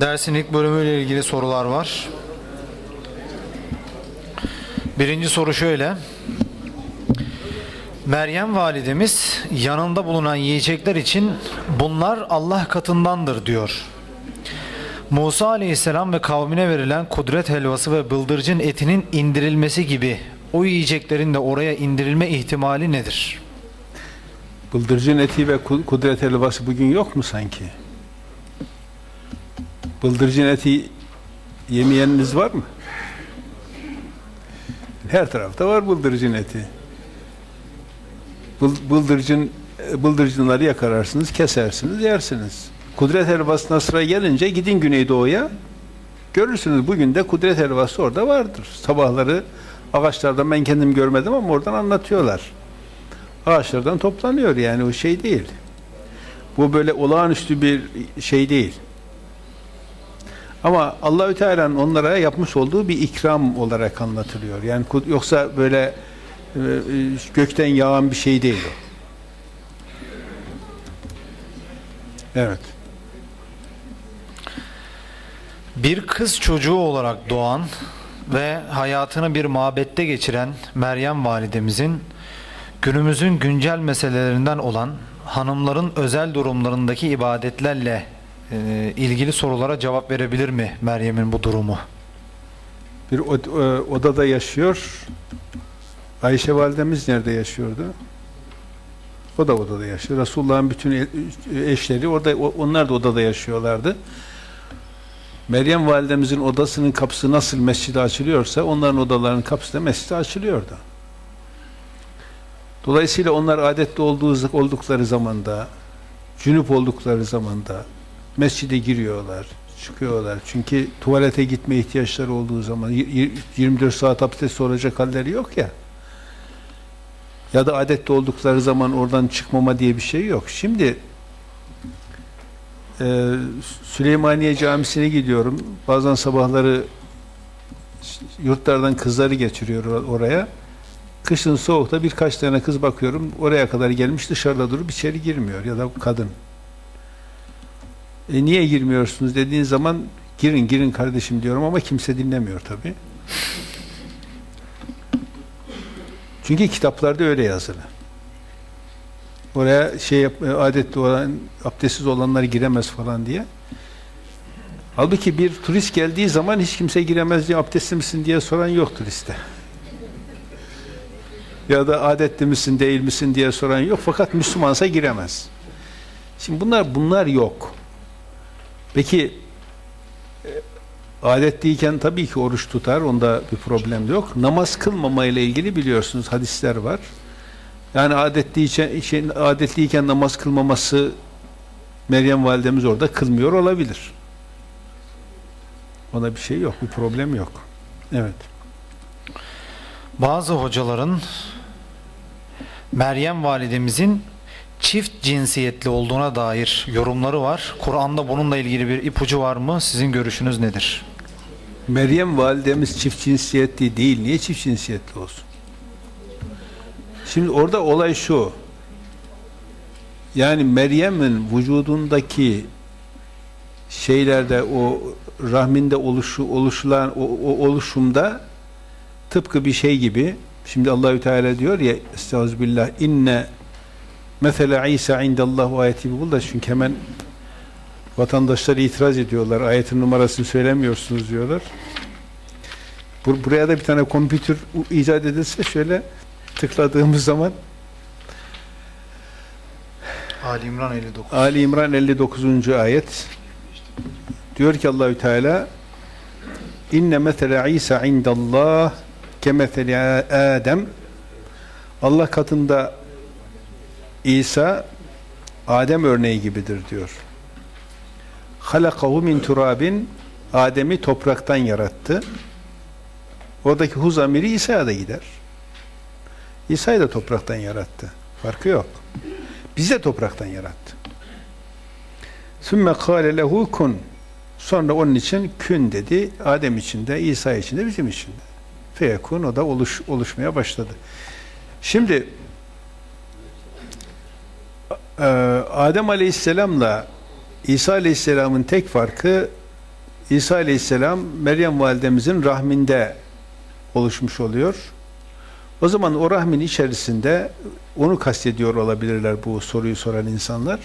Dersin ilk bölümüyle ilgili sorular var. Birinci soru şöyle. Meryem validemiz yanında bulunan yiyecekler için bunlar Allah katındandır diyor. Musa aleyhisselam ve kavmine verilen kudret helvası ve bıldırcın etinin indirilmesi gibi o yiyeceklerin de oraya indirilme ihtimali nedir? Bıldırcın eti ve kudret helvası bugün yok mu sanki? Bıldırcın eti yemeyeniniz var mı? Her tarafta var bıldırcın eti. Bıldırcın bıldırcınları yakararsınız, kesersiniz, yersiniz. Kudret helvasına sıra gelince gidin Güneydoğu'ya. Görürsünüz bugün de kudret helvası orada vardır. Sabahları ağaçlardan ben kendim görmedim ama oradan anlatıyorlar. Ağaçlardan toplanıyor yani o şey değil. Bu böyle olağanüstü bir şey değil. Ama Allahü Teala'nın onlara yapmış olduğu bir ikram olarak anlatılıyor. Yani yoksa böyle e, gökten yağan bir şey değil. Evet. Bir kız çocuğu olarak doğan ve hayatını bir mabette geçiren Meryem validemizin günümüzün güncel meselelerinden olan hanımların özel durumlarındaki ibadetlerle e, ilgili sorulara cevap verebilir mi Meryem'in bu durumu? Bir odada yaşıyor. Ayşe validemiz nerede yaşıyordu? O da odada yaşıyor. Resulullah'ın bütün e, eşleri orada onlar da odada yaşıyorlardı. Meryem validemizin odasının kapısı nasıl mescide açılıyorsa onların odalarının kapısı da mescide açılıyordu. Dolayısıyla onlar adetli olduğu, oldukları zamanda, cünüp oldukları zamanda mescide giriyorlar, çıkıyorlar. Çünkü tuvalete gitme ihtiyaçları olduğu zaman 24 saat abdest olacak halleri yok ya. Ya da adetli oldukları zaman oradan çıkmama diye bir şey yok. Şimdi e, Süleymaniye Camisi'ne gidiyorum. Bazen sabahları yurtlardan kızları getiriyor oraya. Kışın soğukta birkaç tane kız bakıyorum. Oraya kadar gelmiş dışarıda durup içeri girmiyor ya da kadın. E niye girmiyorsunuz dediğin zaman girin girin kardeşim diyorum ama kimse dinlemiyor tabi. Çünkü kitaplarda öyle yazılı. Oraya şey yap, adetli olan abdestsiz olanlar giremez falan diye. Halbuki bir turist geldiği zaman hiç kimse giremez diye abdestli misin diye soran yok turiste. ya da adetli misin değil misin diye soran yok fakat Müslümansa giremez. Şimdi bunlar bunlar yok. Peki e, adetliyken tabii ki oruç tutar, onda bir problem yok. Namaz kılmama ile ilgili biliyorsunuz hadisler var. Yani adetliyken, şey, adetliyken namaz kılmaması Meryem validemiz orada kılmıyor olabilir. Ona bir şey yok, bir problem yok. Evet. Bazı hocaların Meryem validemizin çift cinsiyetli olduğuna dair yorumları var. Kur'an'da bununla ilgili bir ipucu var mı? Sizin görüşünüz nedir? Meryem validemiz çift cinsiyetli değil. Niye çift cinsiyetli olsun? Şimdi orada olay şu. Yani Meryem'in vücudundaki şeylerde o rahminde oluşu oluşulan o, o oluşumda tıpkı bir şey gibi şimdi Allahü Teala diyor ya Estağfirullah inne mesela İsa indallah ayeti bul da çünkü hemen vatandaşlar itiraz ediyorlar. Ayetin numarasını söylemiyorsunuz diyorlar. Bur buraya da bir tane kompütür icat edilse şöyle tıkladığımız zaman Ali İmran 59. Ali İmran 59. ayet diyor ki Allahü Teala inne mesele İsa indallah kemeseli Adem Allah katında İsa Adem örneği gibidir diyor. Halakahu min turabin Adem'i topraktan yarattı. Oradaki hu zamiri İsa'ya da gider. İsa'yı da topraktan yarattı. Farkı yok. Bizi de topraktan yarattı. Sümme kâle lehu kun. Sonra onun için kün dedi. Adem için de, İsa için de, bizim için de. Feyekun o da oluş, oluşmaya başladı. Şimdi e, Adem Aleyhisselam'la İsa Aleyhisselam'ın tek farkı İsa Aleyhisselam Meryem validemizin rahminde oluşmuş oluyor. O zaman o rahmin içerisinde onu kastediyor olabilirler bu soruyu soran insanlar.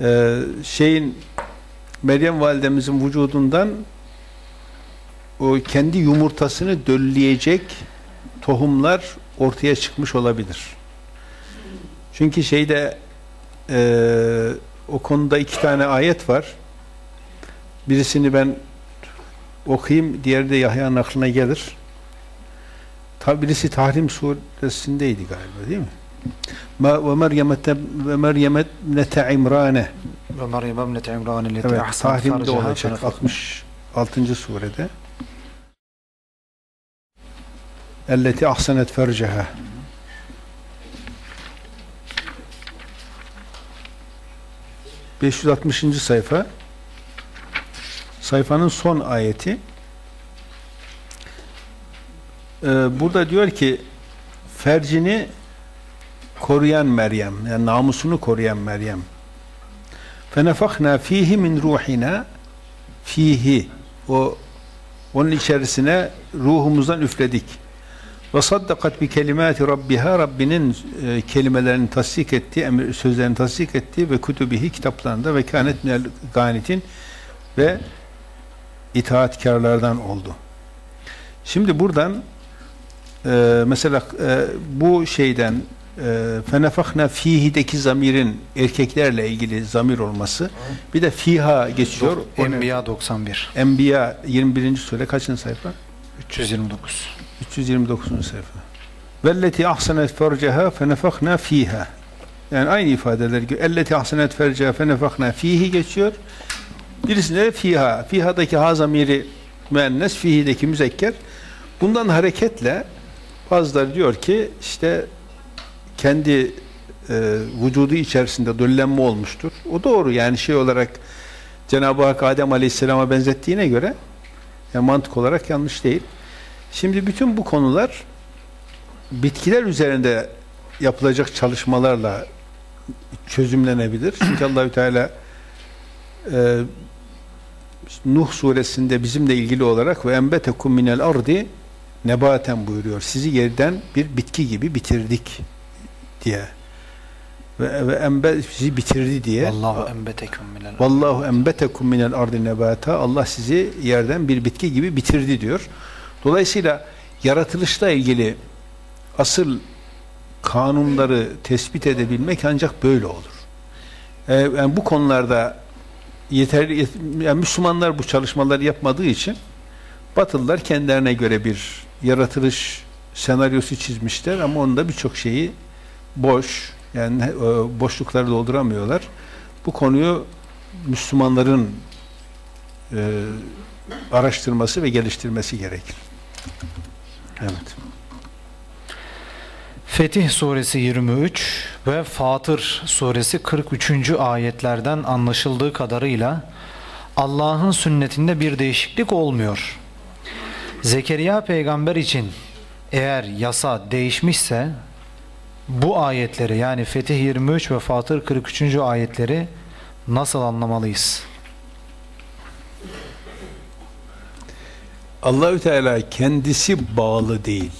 Ee, şeyin Meryem validemizin vücudundan o kendi yumurtasını dölleyecek tohumlar ortaya çıkmış olabilir. Çünkü şeyde e, o konuda iki tane ayet var. Birisini ben okuyayım, diğeri de Yahya'nın aklına gelir. Tabi birisi Tahrim suresindeydi galiba değil mi? Ve Meryem ve Meryem nete İmrane. Ve Meryem ibnete İmran elleti Evet, Tahrim'de olacak fenefek- 66. surede. Elleti ahsenet ferceha. ...560. sayfa... ...sayfanın son ayeti... Ee, ...burada diyor ki... ...fercini... ...koruyan Meryem... ...yani namusunu koruyan Meryem... فَنَفَخْنَا ف۪يهِ مِنْ رُوحِنَا fihi o onun içerisine ruhumuzdan üfledik. Ve saddakat bi kelimati rabbiha Rabbinin e, kelimelerini tasdik etti, emir, sözlerini tasdik etti ve kutubihi kitaplarında ve kânet minel ganitin ve itaatkarlardan oldu. Şimdi buradan e, mesela e, bu şeyden e, fenefahna fihi'deki zamirin erkeklerle ilgili zamir olması bir de fiha geçiyor. Enbiya 91 Enbiya 21. sure kaçıncı sayfa? 329 329. sayfa. Velleti ahsenet ferceha fenefahna fiha. Yani aynı ifadeler gibi. Elleti ahsenet ferceha fenefahna fihi geçiyor. Birisinde de fiha. Fiha'daki ha zamiri müennes, fihi'deki müzekker. Bundan hareketle bazıları diyor ki işte kendi e, vücudu içerisinde döllenme olmuştur. O doğru yani şey olarak Cenab-ı Hak Adem Aleyhisselam'a benzettiğine göre yani mantık olarak yanlış değil. Şimdi bütün bu konular bitkiler üzerinde yapılacak çalışmalarla çözümlenebilir. Çünkü Allahü Teala e, Nuh suresinde bizimle ilgili olarak ve enbetekum minel ardi nebaten buyuruyor. Sizi yerden bir bitki gibi bitirdik diye. Ve, ve enbe sizi bitirdi diye. Allahu enbetekum minel Vallahu enbetekum minel ardi nebata. Allah sizi yerden bir bitki gibi bitirdi diyor. Dolayısıyla yaratılışla ilgili asıl kanunları tespit edebilmek ancak böyle olur. Ee, yani bu konularda yeterli yet- yani Müslümanlar bu çalışmaları yapmadığı için Batılılar kendilerine göre bir yaratılış senaryosu çizmişler ama onda birçok şeyi boş yani e, boşlukları dolduramıyorlar. Bu konuyu Müslümanların e, araştırması ve geliştirmesi gerekir. Evet. Fetih suresi 23 ve Fatır suresi 43. ayetlerden anlaşıldığı kadarıyla Allah'ın sünnetinde bir değişiklik olmuyor. Zekeriya peygamber için eğer yasa değişmişse bu ayetleri yani Fetih 23 ve Fatır 43. ayetleri nasıl anlamalıyız? Allahü Teala kendisi bağlı değil.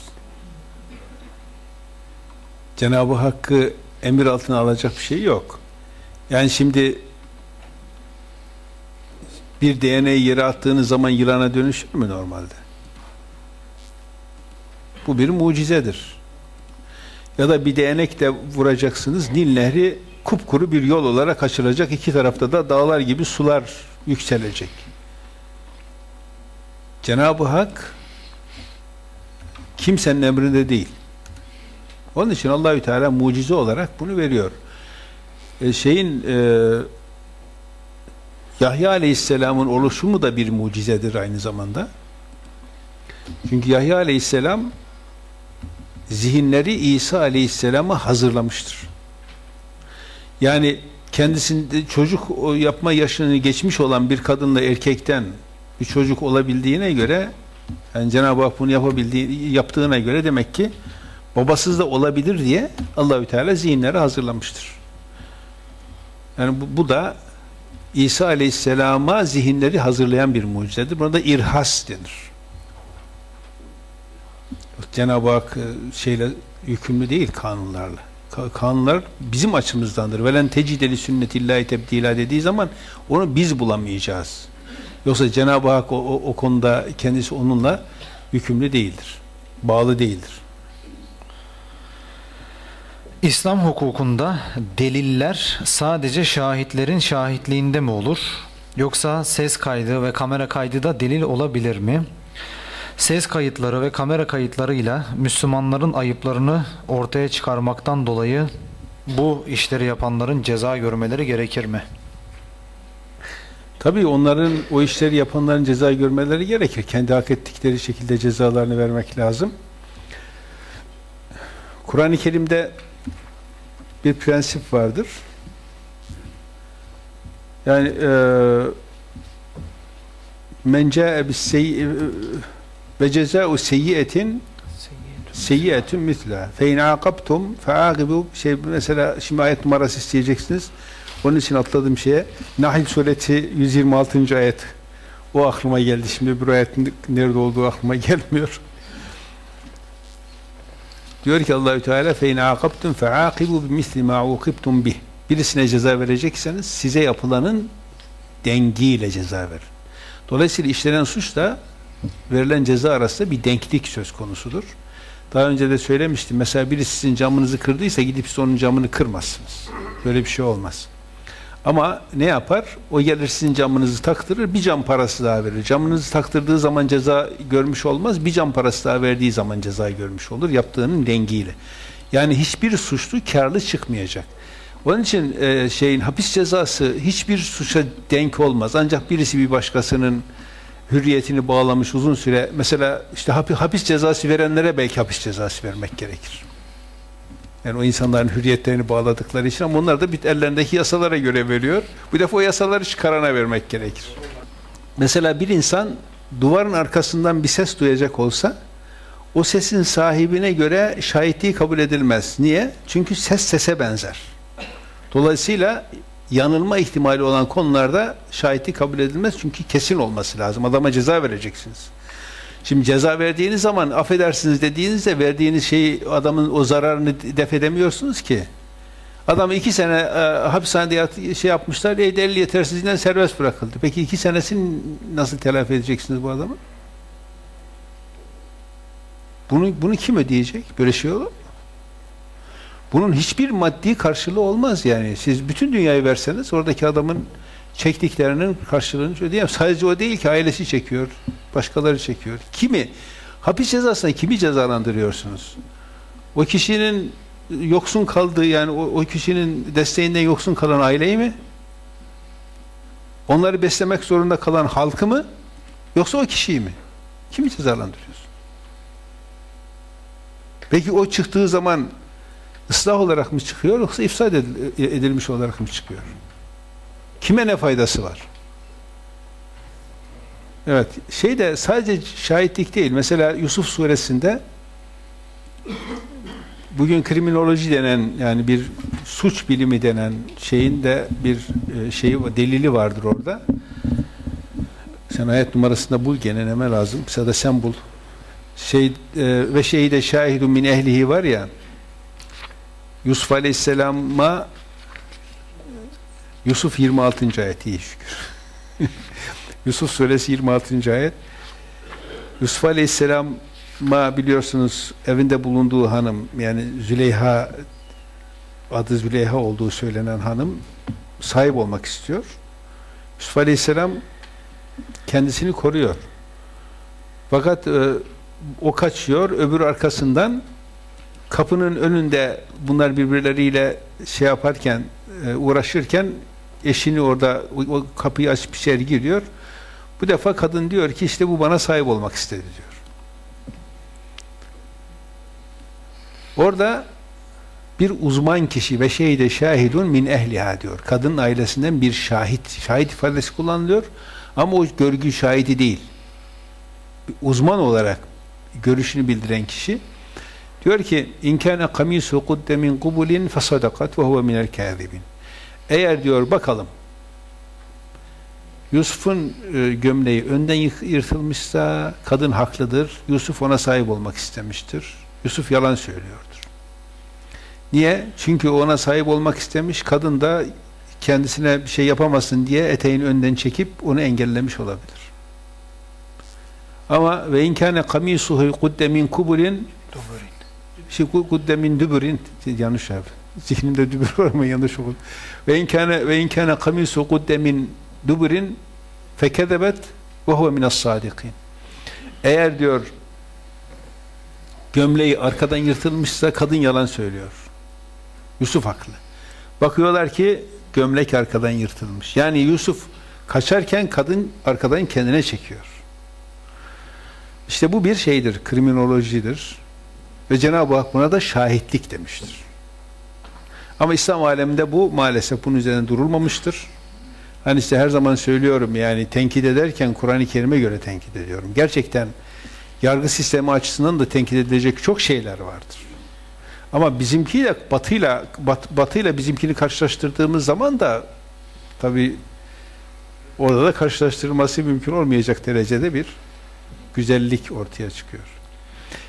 Cenab-ı Hakk'ı emir altına alacak bir şey yok. Yani şimdi bir DNA'yı yere attığınız zaman yılana dönüşür mü normalde? Bu bir mucizedir. Ya da bir değnek de vuracaksınız. Nil Nehri kupkuru bir yol olarak açılacak. İki tarafta da dağlar gibi sular yükselecek. Cenab-ı Hak kimsenin emrinde değil. Onun için Allahü Teala mucize olarak bunu veriyor. E, şeyin e, Yahya Aleyhisselam'ın oluşumu da bir mucizedir aynı zamanda. Çünkü Yahya Aleyhisselam zihinleri İsa Aleyhisselam'a hazırlamıştır. Yani kendisinde çocuk yapma yaşını geçmiş olan bir kadınla erkekten bir çocuk olabildiğine göre yani Cenab-ı Hak bunu yapabildiği yaptığına göre demek ki babasız da olabilir diye Allahü Teala zihinleri hazırlamıştır. Yani bu, bu da İsa Aleyhisselam'a zihinleri hazırlayan bir mucizedir. Buna da irhas denir. Cenab-ı Hak e, şeyle yükümlü değil kanunlarla. Kanunlar bizim açımızdandır. Velen tecideli sünnetillahi tebdila dediği zaman onu biz bulamayacağız. Yoksa Cenab-ı Hak o, o, o konuda kendisi onunla yükümlü değildir. Bağlı değildir. İslam hukukunda deliller sadece şahitlerin şahitliğinde mi olur? Yoksa ses kaydı ve kamera kaydı da delil olabilir mi? Ses kayıtları ve kamera kayıtlarıyla Müslümanların ayıplarını ortaya çıkarmaktan dolayı bu işleri yapanların ceza görmeleri gerekir mi? Tabii onların o işleri yapanların ceza görmeleri gerekir. Kendi hak ettikleri şekilde cezalarını vermek lazım. Kur'an-ı Kerim'de bir prensip vardır. Yani e, men ca'e bis ve cezâ'u seyyiyetin seyyiyetun misla. Fe in aqabtum fe'aqibu şey mesela şimdi ayet numarası isteyeceksiniz. Onun için atladığım şeye Nahl suresi 126. ayet. O aklıma geldi. Şimdi bir ayetin nerede olduğu aklıma gelmiyor. Diyor ki Allahü Teala fe in aqabtum fe'aqibu bimisli ma uqibtum bih. Birisine ceza verecekseniz size yapılanın dengiyle ceza verin. Dolayısıyla işlenen suç da verilen ceza arasında bir denklik söz konusudur. Daha önce de söylemiştim. Mesela biri sizin camınızı kırdıysa gidip siz onun camını kırmazsınız. Böyle bir şey olmaz. Ama ne yapar? O gelir sizin camınızı taktırır, bir cam parası daha verir. Camınızı taktırdığı zaman ceza görmüş olmaz, bir cam parası daha verdiği zaman ceza görmüş olur, yaptığının dengiyle. Yani hiçbir suçlu karlı çıkmayacak. Onun için e, şeyin hapis cezası hiçbir suça denk olmaz. Ancak birisi bir başkasının hürriyetini bağlamış uzun süre mesela işte hapis cezası verenlere belki hapis cezası vermek gerekir. Yani o insanların hürriyetlerini bağladıkları için ama onlar da bir ellerindeki yasalara göre veriyor. Bu defa o yasaları çıkarana vermek gerekir. Mesela bir insan duvarın arkasından bir ses duyacak olsa o sesin sahibine göre şahitliği kabul edilmez. Niye? Çünkü ses sese benzer. Dolayısıyla yanılma ihtimali olan konularda şahitlik kabul edilmez. Çünkü kesin olması lazım. Adama ceza vereceksiniz. Şimdi ceza verdiğiniz zaman affedersiniz dediğinizde verdiğiniz şeyi adamın o zararını def edemiyorsunuz ki. Adamı iki sene e, hapishanede yat, şey yapmışlar, e, delil yetersizliğinden serbest bırakıldı. Peki iki senesini nasıl telafi edeceksiniz bu adamı? Bunu, bunu kim ödeyecek? Böyle şey olur mu? Bunun hiçbir maddi karşılığı olmaz yani. Siz bütün dünyayı verseniz oradaki adamın çektiklerinin karşılığını ödeyemez. Sadece o değil ki ailesi çekiyor, başkaları çekiyor. Kimi? Hapis cezasına kimi cezalandırıyorsunuz? O kişinin yoksun kaldığı yani o, o kişinin desteğinden yoksun kalan aileyi mi? Onları beslemek zorunda kalan halkı mı? Yoksa o kişiyi mi? Kimi cezalandırıyorsun? Peki o çıktığı zaman ıslah olarak mı çıkıyor yoksa ifsad edilmiş olarak mı çıkıyor? Kime ne faydası var? Evet, şey de sadece şahitlik değil. Mesela Yusuf suresinde bugün kriminoloji denen yani bir suç bilimi denen şeyin de bir e, şeyi delili vardır orada. Sen ayet numarasında bul gene neme lazım. Mesela da sen bul. Şey e, ve şehide şahidun min ehlihi var ya Yusuf Aleyhisselam'a Yusuf 26. ayet iyi şükür. Yusuf suresi 26. ayet. Yusuf Aleyhisselam'a biliyorsunuz evinde bulunduğu hanım yani Züleyha adı Züleyha olduğu söylenen hanım sahip olmak istiyor. Yusuf Aleyhisselam kendisini koruyor. Fakat e, o kaçıyor, öbür arkasından kapının önünde bunlar birbirleriyle şey yaparken, e, uğraşırken eşini orada o, kapıyı açıp içeri giriyor. Bu defa kadın diyor ki işte bu bana sahip olmak istedi diyor. Orada bir uzman kişi ve şeyde şahidun min ehliha diyor. Kadın ailesinden bir şahit. Şahit ifadesi kullanılıyor. Ama o görgü şahidi değil. Bir uzman olarak görüşünü bildiren kişi diyor ki inkâne kamisu kudde min kubulin fesadakat ve huve minel kâzibin. Eğer diyor bakalım Yusuf'un e, gömleği önden yırtılmışsa kadın haklıdır. Yusuf ona sahip olmak istemiştir. Yusuf yalan söylüyordur. Niye? Çünkü ona sahip olmak istemiş. Kadın da kendisine bir şey yapamasın diye eteğini önden çekip onu engellemiş olabilir. Ama ve inkâne kamisuhu kudde min kuburin şey kudde min dübürin yanlış abi. Zihnimde dübür var mı yanlış olur. Ve inkâne ve inkâne kamisu kudde min dübürin fekezebet ve huve minas sadikin. Eğer diyor gömleği arkadan yırtılmışsa kadın yalan söylüyor. Yusuf haklı. Bakıyorlar ki gömlek arkadan yırtılmış. Yani Yusuf kaçarken kadın arkadan kendine çekiyor. İşte bu bir şeydir, kriminolojidir. Ve Cenab-ı Hak buna da şahitlik demiştir. Ama İslam aleminde bu maalesef bunun üzerine durulmamıştır. Hani işte her zaman söylüyorum yani tenkit ederken Kur'an-ı Kerim'e göre tenkit ediyorum. Gerçekten yargı sistemi açısından da tenkit edilecek çok şeyler vardır. Ama bizimkiyle batıyla bat, batıyla bizimkini karşılaştırdığımız zaman da tabi orada da karşılaştırılması mümkün olmayacak derecede bir güzellik ortaya çıkıyor.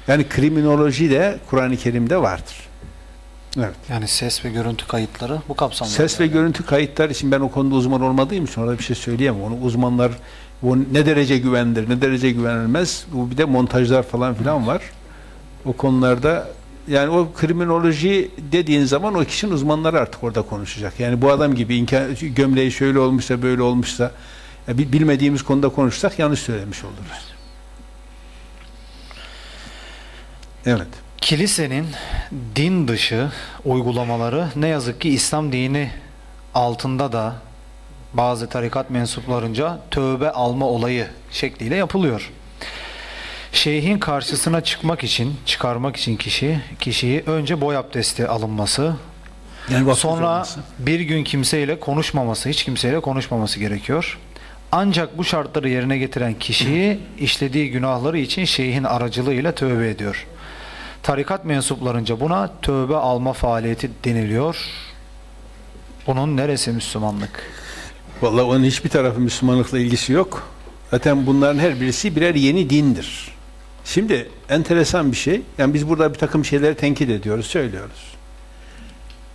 Yani kriminoloji de Kur'an-ı Kerim'de vardır. Evet. Yani ses ve görüntü kayıtları bu kapsamda. Ses yani. ve görüntü kayıtlar için ben o konuda uzman olmadığım için orada bir şey söyleyemem. Onu uzmanlar bu ne derece güvendir, ne derece güvenilmez. Bu bir de montajlar falan filan var. O konularda yani o kriminoloji dediğin zaman o kişinin uzmanları artık orada konuşacak. Yani bu adam gibi imkan, gömleği şöyle olmuşsa böyle olmuşsa bilmediğimiz konuda konuşsak yanlış söylemiş oluruz. Evet. Kilisenin din dışı uygulamaları ne yazık ki İslam dini altında da bazı tarikat mensuplarınca tövbe alma olayı şekliyle yapılıyor. Şeyhin karşısına çıkmak için, çıkarmak için kişi, kişiyi önce boy abdesti alınması, yani sonra olması. bir gün kimseyle konuşmaması, hiç kimseyle konuşmaması gerekiyor. Ancak bu şartları yerine getiren kişiyi işlediği günahları için şeyhin aracılığıyla tövbe ediyor. Tarikat mensuplarınca buna tövbe alma faaliyeti deniliyor. Bunun neresi Müslümanlık? Vallahi onun hiçbir tarafı Müslümanlıkla ilgisi yok. Zaten bunların her birisi birer yeni dindir. Şimdi enteresan bir şey. Yani biz burada bir takım şeyleri tenkit ediyoruz, söylüyoruz.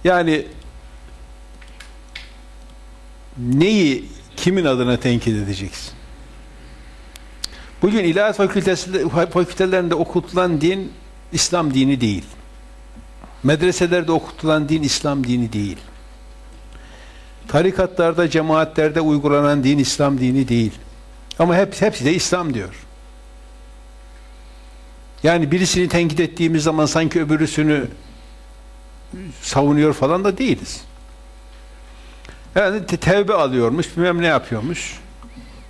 Yani neyi kimin adına tenkit edeceksin? Bugün ilahiyat fakültelerinde okutulan din İslam dini değil. Medreselerde okutulan din İslam dini değil. Tarikatlarda, cemaatlerde uygulanan din İslam dini değil. Ama hepsi, hepsi de İslam diyor. Yani birisini tenkit ettiğimiz zaman sanki öbürüsünü savunuyor falan da değiliz. Yani te tevbe alıyormuş, bilmem ne yapıyormuş.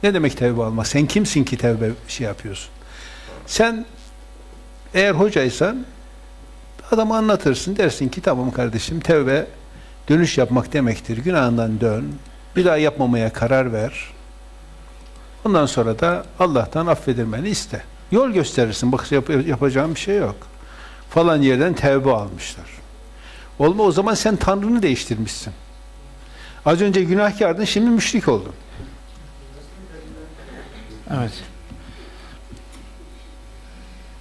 Ne demek tevbe almak? Sen kimsin ki tevbe şey yapıyorsun? Sen eğer hocaysan adamı anlatırsın. Dersin ki tamam kardeşim tevbe dönüş yapmak demektir. Günahından dön. Bir daha yapmamaya karar ver. Ondan sonra da Allah'tan affedilmeni iste. Yol gösterirsin. Bak yap yapacağım bir şey yok. Falan yerden tevbe almışlar. Olma o zaman sen Tanrı'nı değiştirmişsin. Az önce günahkardın şimdi müşrik oldun. Evet.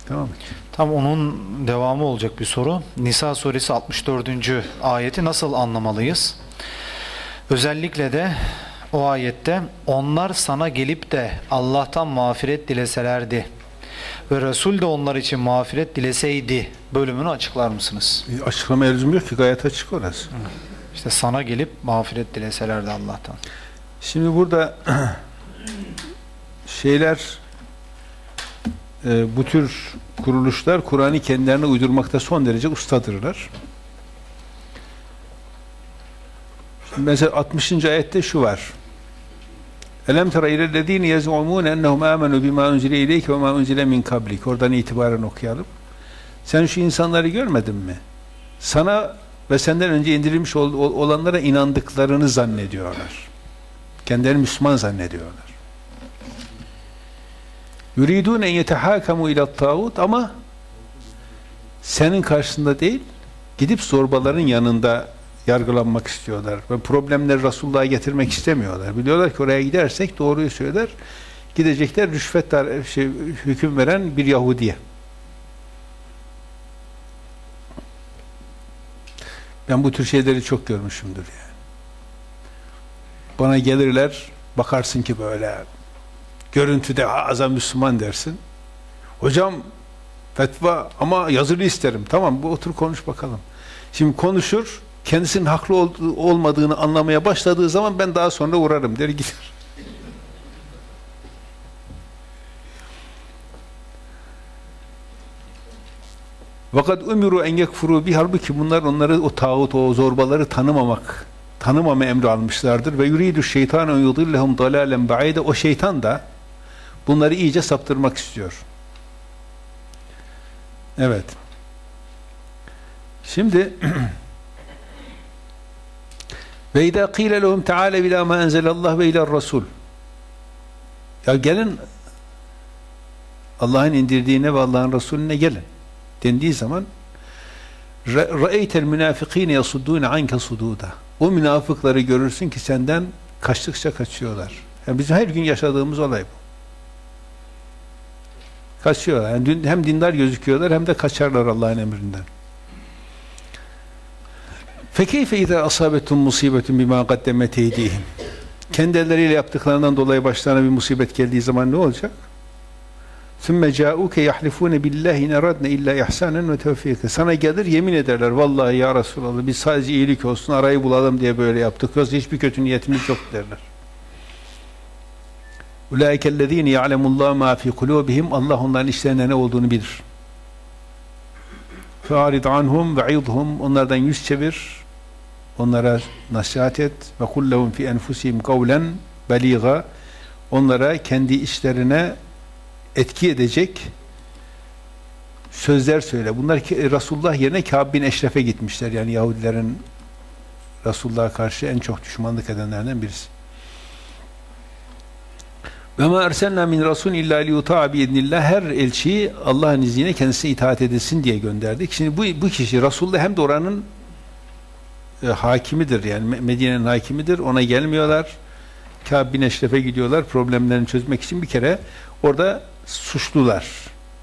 Tamam mı? Tam onun devamı olacak bir soru. Nisa suresi 64. ayeti nasıl anlamalıyız? Özellikle de o ayette onlar sana gelip de Allah'tan mağfiret dileselerdi ve Resul de onlar için mağfiret dileseydi bölümünü açıklar mısınız? E, açıklamaya lüzum yok ki gayet açık orası. İşte sana gelip mağfiret dileselerdi Allah'tan. Şimdi burada şeyler e, bu tür kuruluşlar Kur'an'ı kendilerine uydurmakta son derece ustadırlar. Şimdi mesela 60. ayette şu var. Elem tera ilellezine yez'umun ennehum amenu bima unzile ileyke ve ma unzile min kablik. Oradan itibaren okuyalım. Sen şu insanları görmedin mi? Sana ve senden önce indirilmiş olanlara inandıklarını zannediyorlar. Kendilerini Müslüman zannediyorlar. Yuridun en yetehakamu ila tağut ama senin karşısında değil, gidip zorbaların yanında yargılanmak istiyorlar. Ve problemleri Resulullah'a getirmek istemiyorlar. Biliyorlar ki oraya gidersek doğruyu söyler. Gidecekler rüşvet şey, hüküm veren bir Yahudiye. Ben bu tür şeyleri çok görmüşümdür yani. Bana gelirler, bakarsın ki böyle görüntüde azam Müslüman dersin. Hocam fetva ama yazılı isterim. Tamam bu otur konuş bakalım. Şimdi konuşur, kendisinin haklı ol- olmadığını anlamaya başladığı zaman ben daha sonra uğrarım der gider. Fakat umiru en yekfuru bir halbuki bunlar onları o tağut o zorbaları tanımamak tanımama emri almışlardır ve yuridu şeytan en yudillehum dalalen ba'ide o şeytan da bunları iyice saptırmak istiyor. Evet. Şimdi ve idâ qîle lehum teâle ilâ mâ enzelallah ve ilâ'r rasûl ya gelin Allah'ın indirdiğine ve Allah'ın Resulüne gelin dendiği zaman ra'eytel münafikîne yasuddûne anke sudûda o münafıkları görürsün ki senden kaçtıkça kaçıyorlar. Yani bizim her gün yaşadığımız olay bu. Kaçıyorlar. Yani hem dindar gözüküyorlar hem de kaçarlar Allah'ın emrinden. Fekeyfe izâ asâbetum musibetun bimâ gaddemet eydîhim. Kendi elleriyle yaptıklarından dolayı başlarına bir musibet geldiği zaman ne olacak? ثُمَّ جَاءُوكَ يَحْلِفُونَ بِاللّٰهِ اِنْ اَرَدْنَ اِلَّا اِحْسَانًا وَتَوْفِيقًا Sana gelir yemin ederler. Vallahi ya Resulallah biz sadece iyilik olsun arayı bulalım diye böyle yaptık. Yoksa hiçbir kötü niyetimiz yok derler. اُولَٰئِكَ الَّذ۪ينَ يَعْلَمُ اللّٰهُ مَا فِي قُلُوبِهِمْ Allah onların işlerinde ne olduğunu bilir. فَاَعْرِضْ عَنْهُمْ وَعِضْهُمْ Onlardan yüz çevir. Onlara nasihat et. وَقُلْ لَهُمْ فِي أَنْفُسِهِمْ قَوْلًا بَل۪يغًا Onlara kendi işlerine etki edecek sözler söyle. Bunlar ki Resulullah yerine Kâb bin Eşref'e gitmişler. Yani Yahudilerin Resulullah'a karşı en çok düşmanlık edenlerden birisi. Ve ma erselna min rasul illa liyuta'a biiznillah her elçiyi Allah'ın izniyle kendisine itaat edilsin diye gönderdik. Şimdi bu bu kişi Resulullah hem de oranın e, hakimidir. Yani Medine'nin hakimidir. Ona gelmiyorlar. Kâb bin Eşref'e gidiyorlar problemlerini çözmek için bir kere orada suçlular.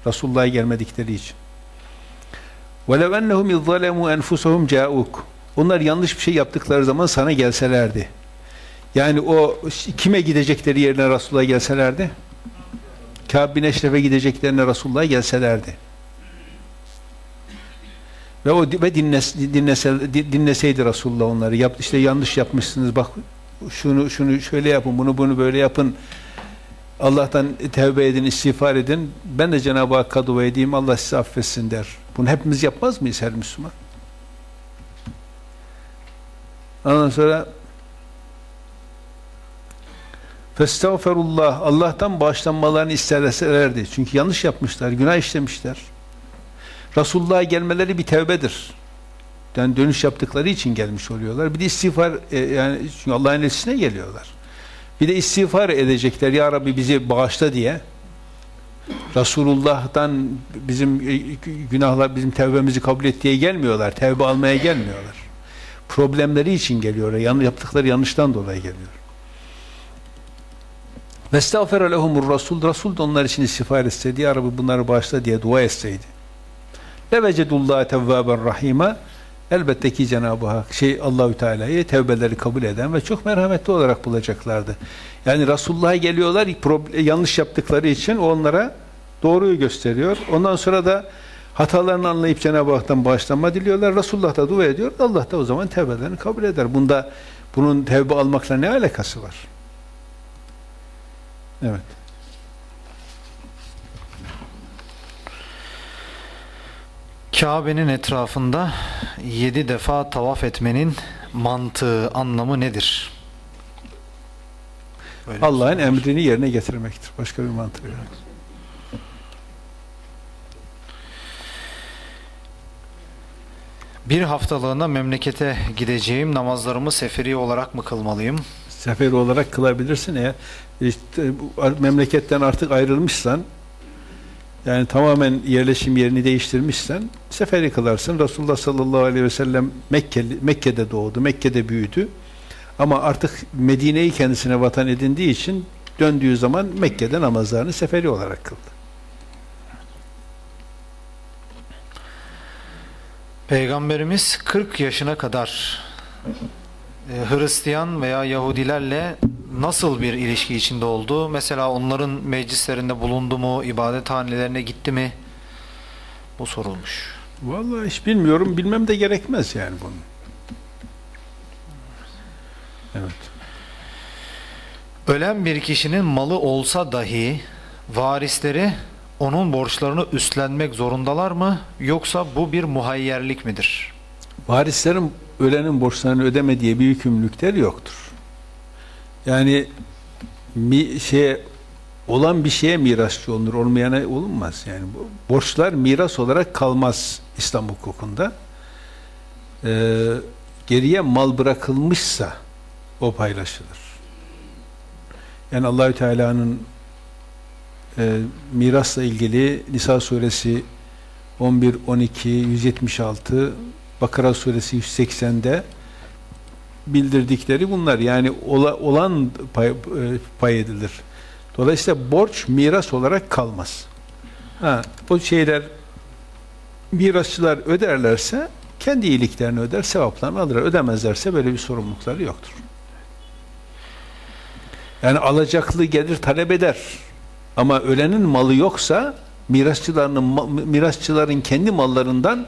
Resulullah'a gelmedikleri için. وَلَوْ اَنَّهُمْ اِذْظَلَمُوا اَنْفُسَهُمْ جَاءُوكُ Onlar yanlış bir şey yaptıkları zaman sana gelselerdi. Yani o kime gidecekleri yerine Resulullah'a gelselerdi? Kâb bin Eşref'e gideceklerine Resulullah'a gelselerdi. Ve o ve dinles, dinlese, dinleseydi Resulullah onları. Yap, işte yanlış yapmışsınız bak şunu şunu şöyle yapın bunu bunu böyle yapın Allah'tan tevbe edin, istiğfar edin. Ben de Cenab-ı Hakk'a dua edeyim, Allah sizi affetsin der. Bunu hepimiz yapmaz mıyız her Müslüman? Ondan sonra Festağfirullah Allah'tan bağışlanmalarını isterlerdi. Çünkü yanlış yapmışlar, günah işlemişler. Resulullah'a gelmeleri bir tevbedir. Yani dönüş yaptıkları için gelmiş oluyorlar. Bir de istiğfar e, yani çünkü Allah'ın elçisine geliyorlar. Bir de istiğfar edecekler. Ya Rabbi bizi bağışla diye. Resulullah'tan bizim günahlar, bizim tevbemizi kabul et diye gelmiyorlar. Tevbe almaya gelmiyorlar. Problemleri için geliyorlar. Yaptıkları yanlıştan dolayı geliyor. Vestağfere lehumur Rasul. Rasul da onlar için istiğfar etseydi. Ya Rabbi bunları bağışla diye dua etseydi. Ve vecedullaha tevvaben rahima. Elbette ki Cenab-ı Hak şey Allahü Teala'yı tevbeleri kabul eden ve çok merhametli olarak bulacaklardı. Yani Resulullah'a geliyorlar yanlış yaptıkları için onlara doğruyu gösteriyor. Ondan sonra da hatalarını anlayıp Cenab-ı Hak'tan bağışlanma diliyorlar. Resulullah da dua ediyor. Allah da o zaman tevbelerini kabul eder. Bunda bunun tevbe almakla ne alakası var? Evet. Kabe'nin etrafında yedi defa tavaf etmenin mantığı, anlamı nedir? Allah'ın emrini yerine getirmektir. Başka bir mantığı yok. Bir haftalığına memlekete gideceğim. Namazlarımı seferi olarak mı kılmalıyım? Seferi olarak kılabilirsin eğer işte, memleketten artık ayrılmışsan Yani tamamen yerleşim yerini değiştirmişsen seferi kılarsın. Resulullah sallallahu aleyhi ve sellem Mekkeli, Mekke'de doğdu, Mekke'de büyüdü. Ama artık Medine'yi kendisine vatan edindiği için döndüğü zaman Mekke'de namazlarını seferi olarak kıldı. Peygamberimiz 40 yaşına kadar Hristiyan veya Yahudilerle nasıl bir ilişki içinde oldu? Mesela onların meclislerinde bulundu mu, ibadethanelerine gitti mi? Bu sorulmuş. Vallahi hiç bilmiyorum, bilmem de gerekmez yani bunun. Evet. Ölen bir kişinin malı olsa dahi varisleri onun borçlarını üstlenmek zorundalar mı yoksa bu bir muhayyerlik midir? Varislerin ölenin borçlarını ödemediği bir yükümlülükleri yoktur. Yani mi, şey olan bir şeye mirasçı olunur, olmayana olunmaz. Yani borçlar miras olarak kalmaz İslam hukukunda. Ee, geriye mal bırakılmışsa o paylaşılır. Yani Allahü Teala'nın e, mirasla ilgili Nisa suresi 11, 12, 176, Bakara suresi 180'de bildirdikleri bunlar. Yani ola, olan pay, e, pay edilir. Dolayısıyla borç miras olarak kalmaz. Ha, bu şeyler mirasçılar öderlerse kendi iyiliklerini öder, sevaplarını alırlar. Ödemezlerse böyle bir sorumlulukları yoktur. Yani alacaklı gelir talep eder. Ama ölenin malı yoksa mirasçıların mirasçıların kendi mallarından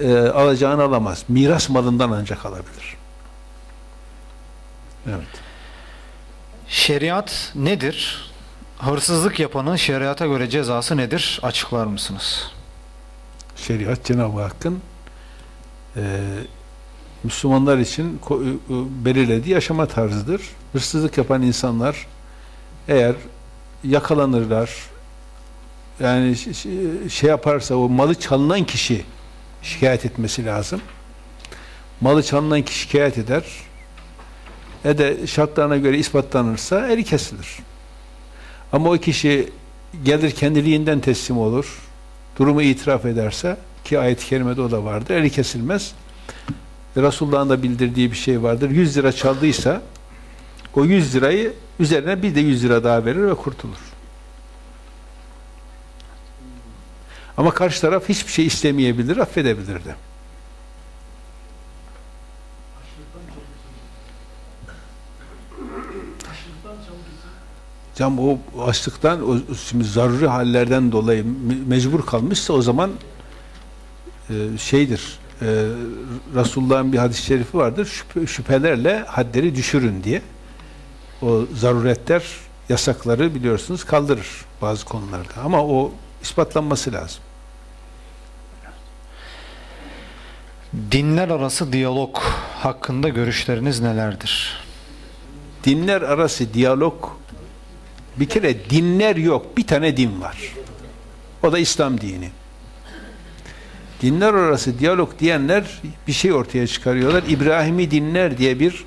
e, alacağını alamaz. Miras malından ancak alabilir. Evet. Şeriat nedir? Hırsızlık yapanın şeriata göre cezası nedir? Açıklar mısınız? Şeriat Cenab-ı Hakk'ın e, Müslümanlar için e, belirlediği yaşama tarzıdır. Hırsızlık yapan insanlar eğer yakalanırlar yani şey yaparsa o malı çalınan kişi şikayet etmesi lazım. Malı çalınan kişi şikayet eder. E de şartlarına göre ispatlanırsa eli kesilir. Ama o kişi gelir kendiliğinden teslim olur. Durumu itiraf ederse ki ayet-i kerimede o da vardır. Eli kesilmez. Resulullah'ın da bildirdiği bir şey vardır. 100 lira çaldıysa o 100 lirayı üzerine bir de 100 lira daha verir ve kurtulur. Ama karşı taraf hiçbir şey istemeyebilir, affedebilir de. Cam o açlıktan, o şimdi zaruri hallerden dolayı mecbur kalmışsa o zaman e, şeydir, e, Resulullah'ın bir hadis-i şerifi vardır, şüphe, şüphelerle hadleri düşürün diye. O zaruretler, yasakları biliyorsunuz kaldırır bazı konularda. Ama o ispatlanması lazım. Dinler arası diyalog hakkında görüşleriniz nelerdir? Dinler arası diyalog bir kere dinler yok. Bir tane din var. O da İslam dini. Dinler arası diyalog diyenler bir şey ortaya çıkarıyorlar. İbrahimi dinler diye bir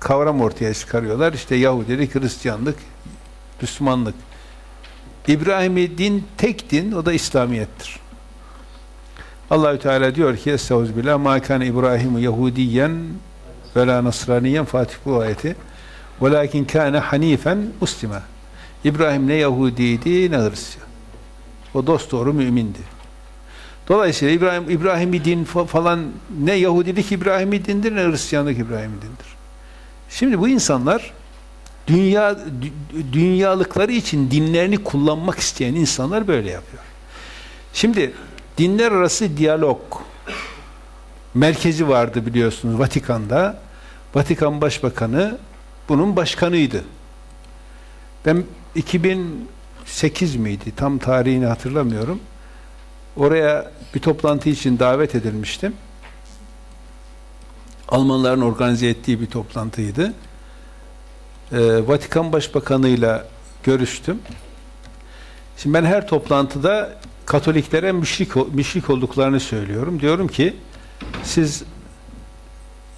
kavram ortaya çıkarıyorlar. İşte Yahudilik, Hristiyanlık, Müslümanlık. İbrahimi din tek din, o da İslamiyettir. Allahü Teala diyor ki Estağfirullah ma kana İbrahim Yahudiyen ve la Nasraniyen Fatih bu ayeti. Velakin kana hanifen muslima. İbrahim ne Yahudiydi ne Hristiyan. O dost doğru mümindi. Dolayısıyla İbrahim İbrahimi din falan ne Yahudilik İbrahimi dindir ne Hristiyanlık İbrahimi dindir. Şimdi bu insanlar dünya dünyalıkları için dinlerini kullanmak isteyen insanlar böyle yapıyor. Şimdi dinler arası diyalog merkezi vardı biliyorsunuz Vatikan'da. Vatikan Başbakanı bunun başkanıydı. Ben 2008 miydi? Tam tarihini hatırlamıyorum. Oraya bir toplantı için davet edilmiştim. Almanların organize ettiği bir toplantıydı. Ee, Vatikan Başbakanı'yla görüştüm. Şimdi ben her toplantıda Katoliklere müşrik, müşrik olduklarını söylüyorum. Diyorum ki siz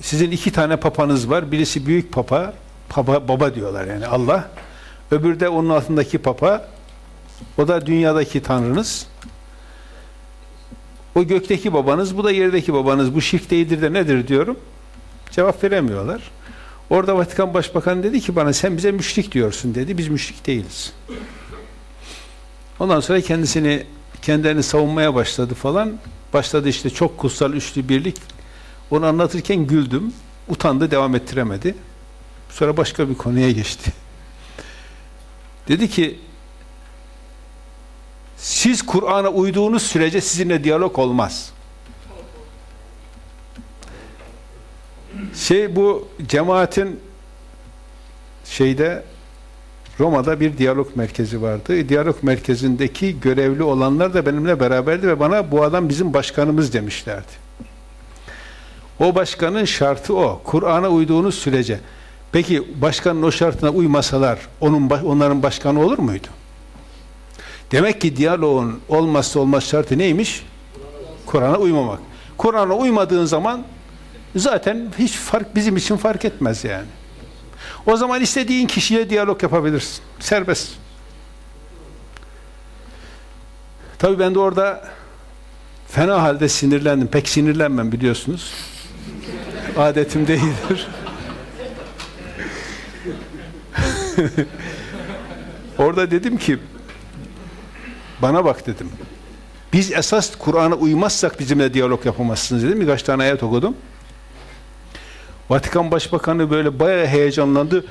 sizin iki tane papanız var. Birisi büyük papa, papa baba diyorlar yani Allah. Öbürü de onun altındaki papa O da dünyadaki tanrınız. O gökteki babanız, bu da yerdeki babanız. Bu şirk değildir de nedir diyorum. Cevap veremiyorlar. Orada Vatikan Başbakanı dedi ki bana sen bize müşrik diyorsun dedi. Biz müşrik değiliz. Ondan sonra kendisini kendilerini savunmaya başladı falan. Başladı işte çok kutsal üçlü birlik. Onu anlatırken güldüm. Utandı, devam ettiremedi. Sonra başka bir konuya geçti. Dedi ki siz Kur'an'a uyduğunuz sürece sizinle diyalog olmaz. Şey bu cemaatin şeyde Roma'da bir diyalog merkezi vardı. Diyalog merkezindeki görevli olanlar da benimle beraberdi ve bana bu adam bizim başkanımız demişlerdi. O başkanın şartı o. Kur'an'a uyduğunuz sürece. Peki başkanın o şartına uymasalar onun onların başkanı olur muydu? Demek ki diyaloğun olmazsa olmaz şartı neymiş? Kur'an'a uymamak. Kur'an'a uymadığın zaman zaten hiç fark bizim için fark etmez yani. O zaman istediğin kişiyle diyalog yapabilirsin. Serbest. Tabii ben de orada fena halde sinirlendim. Pek sinirlenmem biliyorsunuz. Adetim değildir. orada dedim ki bana bak dedim. Biz esas Kur'an'a uymazsak bizimle diyalog yapamazsınız dedim. Birkaç tane ayet okudum. Vatikan Başbakanı böyle bayağı heyecanlandı.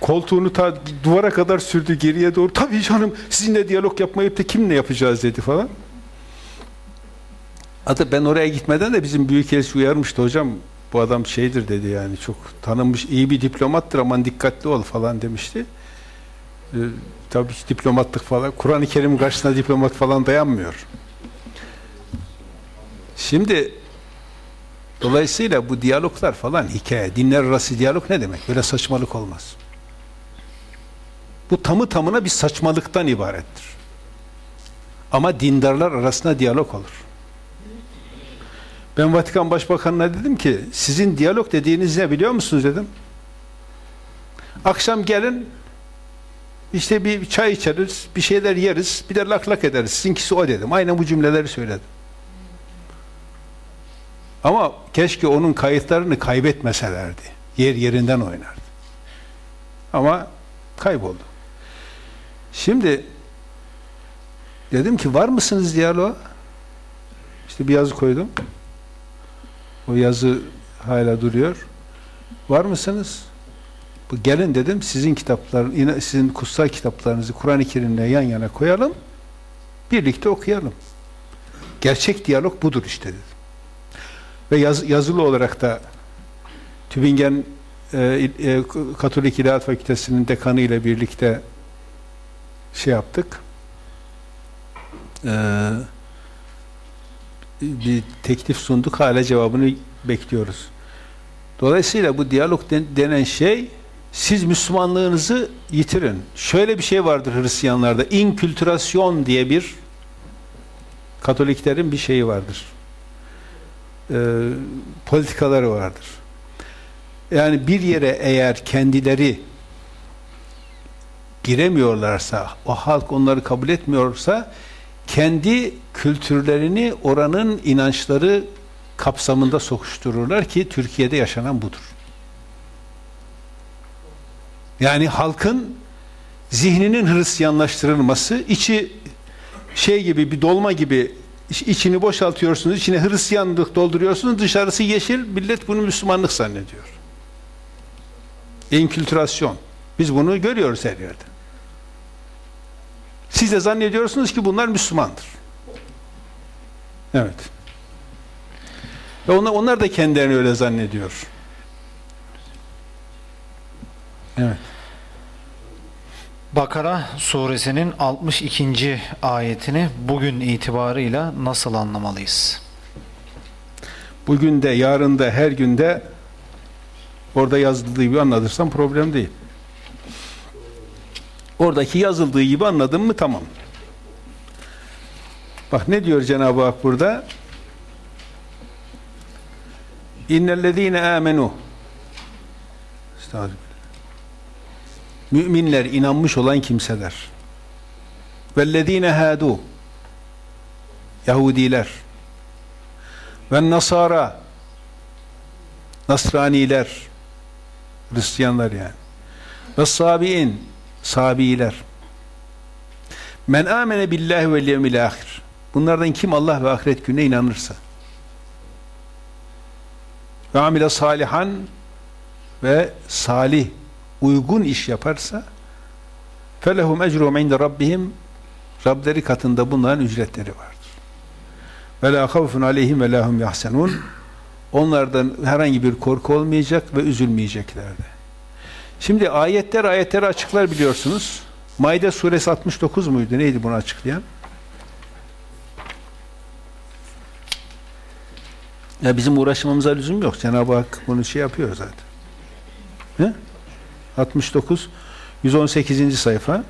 Koltuğunu ta duvara kadar sürdü geriye doğru. Tabii canım sizinle diyalog yapmayıp da kimle yapacağız dedi falan. Hatta ben oraya gitmeden de bizim büyükelçi uyarmıştı hocam. Bu adam şeydir dedi yani çok tanınmış iyi bir diplomattır aman dikkatli ol falan demişti. Ee, tabii ki diplomatlık falan. Kur'an-ı Kerim karşısında diplomat falan dayanmıyor. Şimdi dolayısıyla bu diyaloglar falan hikaye. Dinler arası diyalog ne demek? Böyle saçmalık olmaz. Bu tamı tamına bir saçmalıktan ibarettir. Ama dindarlar arasında diyalog olur. Ben Vatikan Başbakanı'na dedim ki sizin diyalog dediğiniz ne biliyor musunuz dedim. Akşam gelin işte bir çay içeriz, bir şeyler yeriz, bir de lak lak ederiz. Sizinkisi o dedim. Aynen bu cümleleri söyledim. Ama keşke onun kayıtlarını kaybetmeselerdi. Yer yerinden oynardı. Ama kayboldu. Şimdi dedim ki var mısınız diyaloğa? İşte bir yazı koydum. O yazı hala duruyor. Var mısınız? Bu gelin dedim sizin kitapların, sizin kutsal kitaplarınızı Kur'an-ı Kerim'le yan yana koyalım. Birlikte okuyalım. Gerçek diyalog budur işte dedim. Ve yaz, yazılı olarak da Tübingen e, e, Katolik İlahiyat Fakültesi'nin dekanı ile birlikte şey yaptık. Eee bir teklif sunduk. Hala cevabını bekliyoruz. Dolayısıyla bu diyalog denen şey siz Müslümanlığınızı yitirin. Şöyle bir şey vardır Hristiyanlarda. İnkültürasyon diye bir Katoliklerin bir şeyi vardır. Ee, politikaları vardır. Yani bir yere eğer kendileri giremiyorlarsa, o halk onları kabul etmiyorsa kendi kültürlerini oranın inançları kapsamında sokuştururlar ki Türkiye'de yaşanan budur. Yani halkın zihninin Hristiyanlaştırılması, içi şey gibi bir dolma gibi içini boşaltıyorsunuz, içine Hristiyanlık dolduruyorsunuz, dışarısı yeşil, millet bunu Müslümanlık zannediyor. Enkültürasyon. Biz bunu görüyoruz her yerde. Siz de zannediyorsunuz ki bunlar Müslümandır. Evet. Ve onlar, onlar da kendilerini öyle zannediyor. Evet. Bakara suresinin 62. ayetini bugün itibarıyla nasıl anlamalıyız? Bugün de, yarın da, her günde orada yazıldığı gibi anlatırsam problem değil. Oradaki yazıldığı gibi anladın mı tamam. Bak ne diyor Cenab-ı Hak burada? İnnellezîne âmenû Müminler, inanmış olan kimseler. vellezine hadu. Yahudiler. Ve Nasara. Nasraniler. Hristiyanlar yani. Ve sabiin. Sabiler men amene billahi vel yevmil ahir. Bunlardan kim Allah ve ahiret gününe inanırsa. Ve amile salihan ve salih uygun iş yaparsa felehum ecrum inde rabbihim Rableri katında bunların ücretleri vardır. Havfun aleyhim ve lahum yahsenun onlardan herhangi bir korku olmayacak ve üzülmeyecekler de. Şimdi ayetler ayetleri açıklar biliyorsunuz. Maide suresi 69 muydu? Neydi bunu açıklayan? Ya bizim uğraşmamıza lüzum yok. Cenab-ı Hak bunu şey yapıyor zaten. He? 69 118. sayfa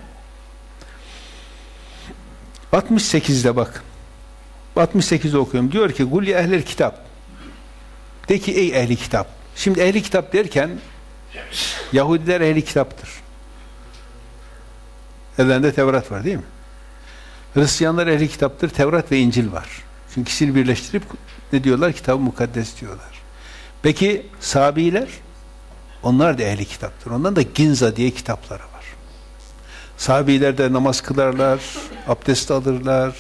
68'de bak 68'de okuyorum. Diyor ki Gul ya ehler kitap de ki ey ehli kitap. Şimdi ehli kitap derken Yahudiler ehli kitaptır. Ellerinde Tevrat var değil mi? Hristiyanlar ehli kitaptır. Tevrat ve İncil var. Çünkü ikisini birleştirip ne diyorlar? Kitab-ı mukaddes diyorlar. Peki Sabiler onlar da ehli kitaptır. Ondan da Ginza diye kitapları var. Sahabiler de namaz kılarlar, abdest alırlar.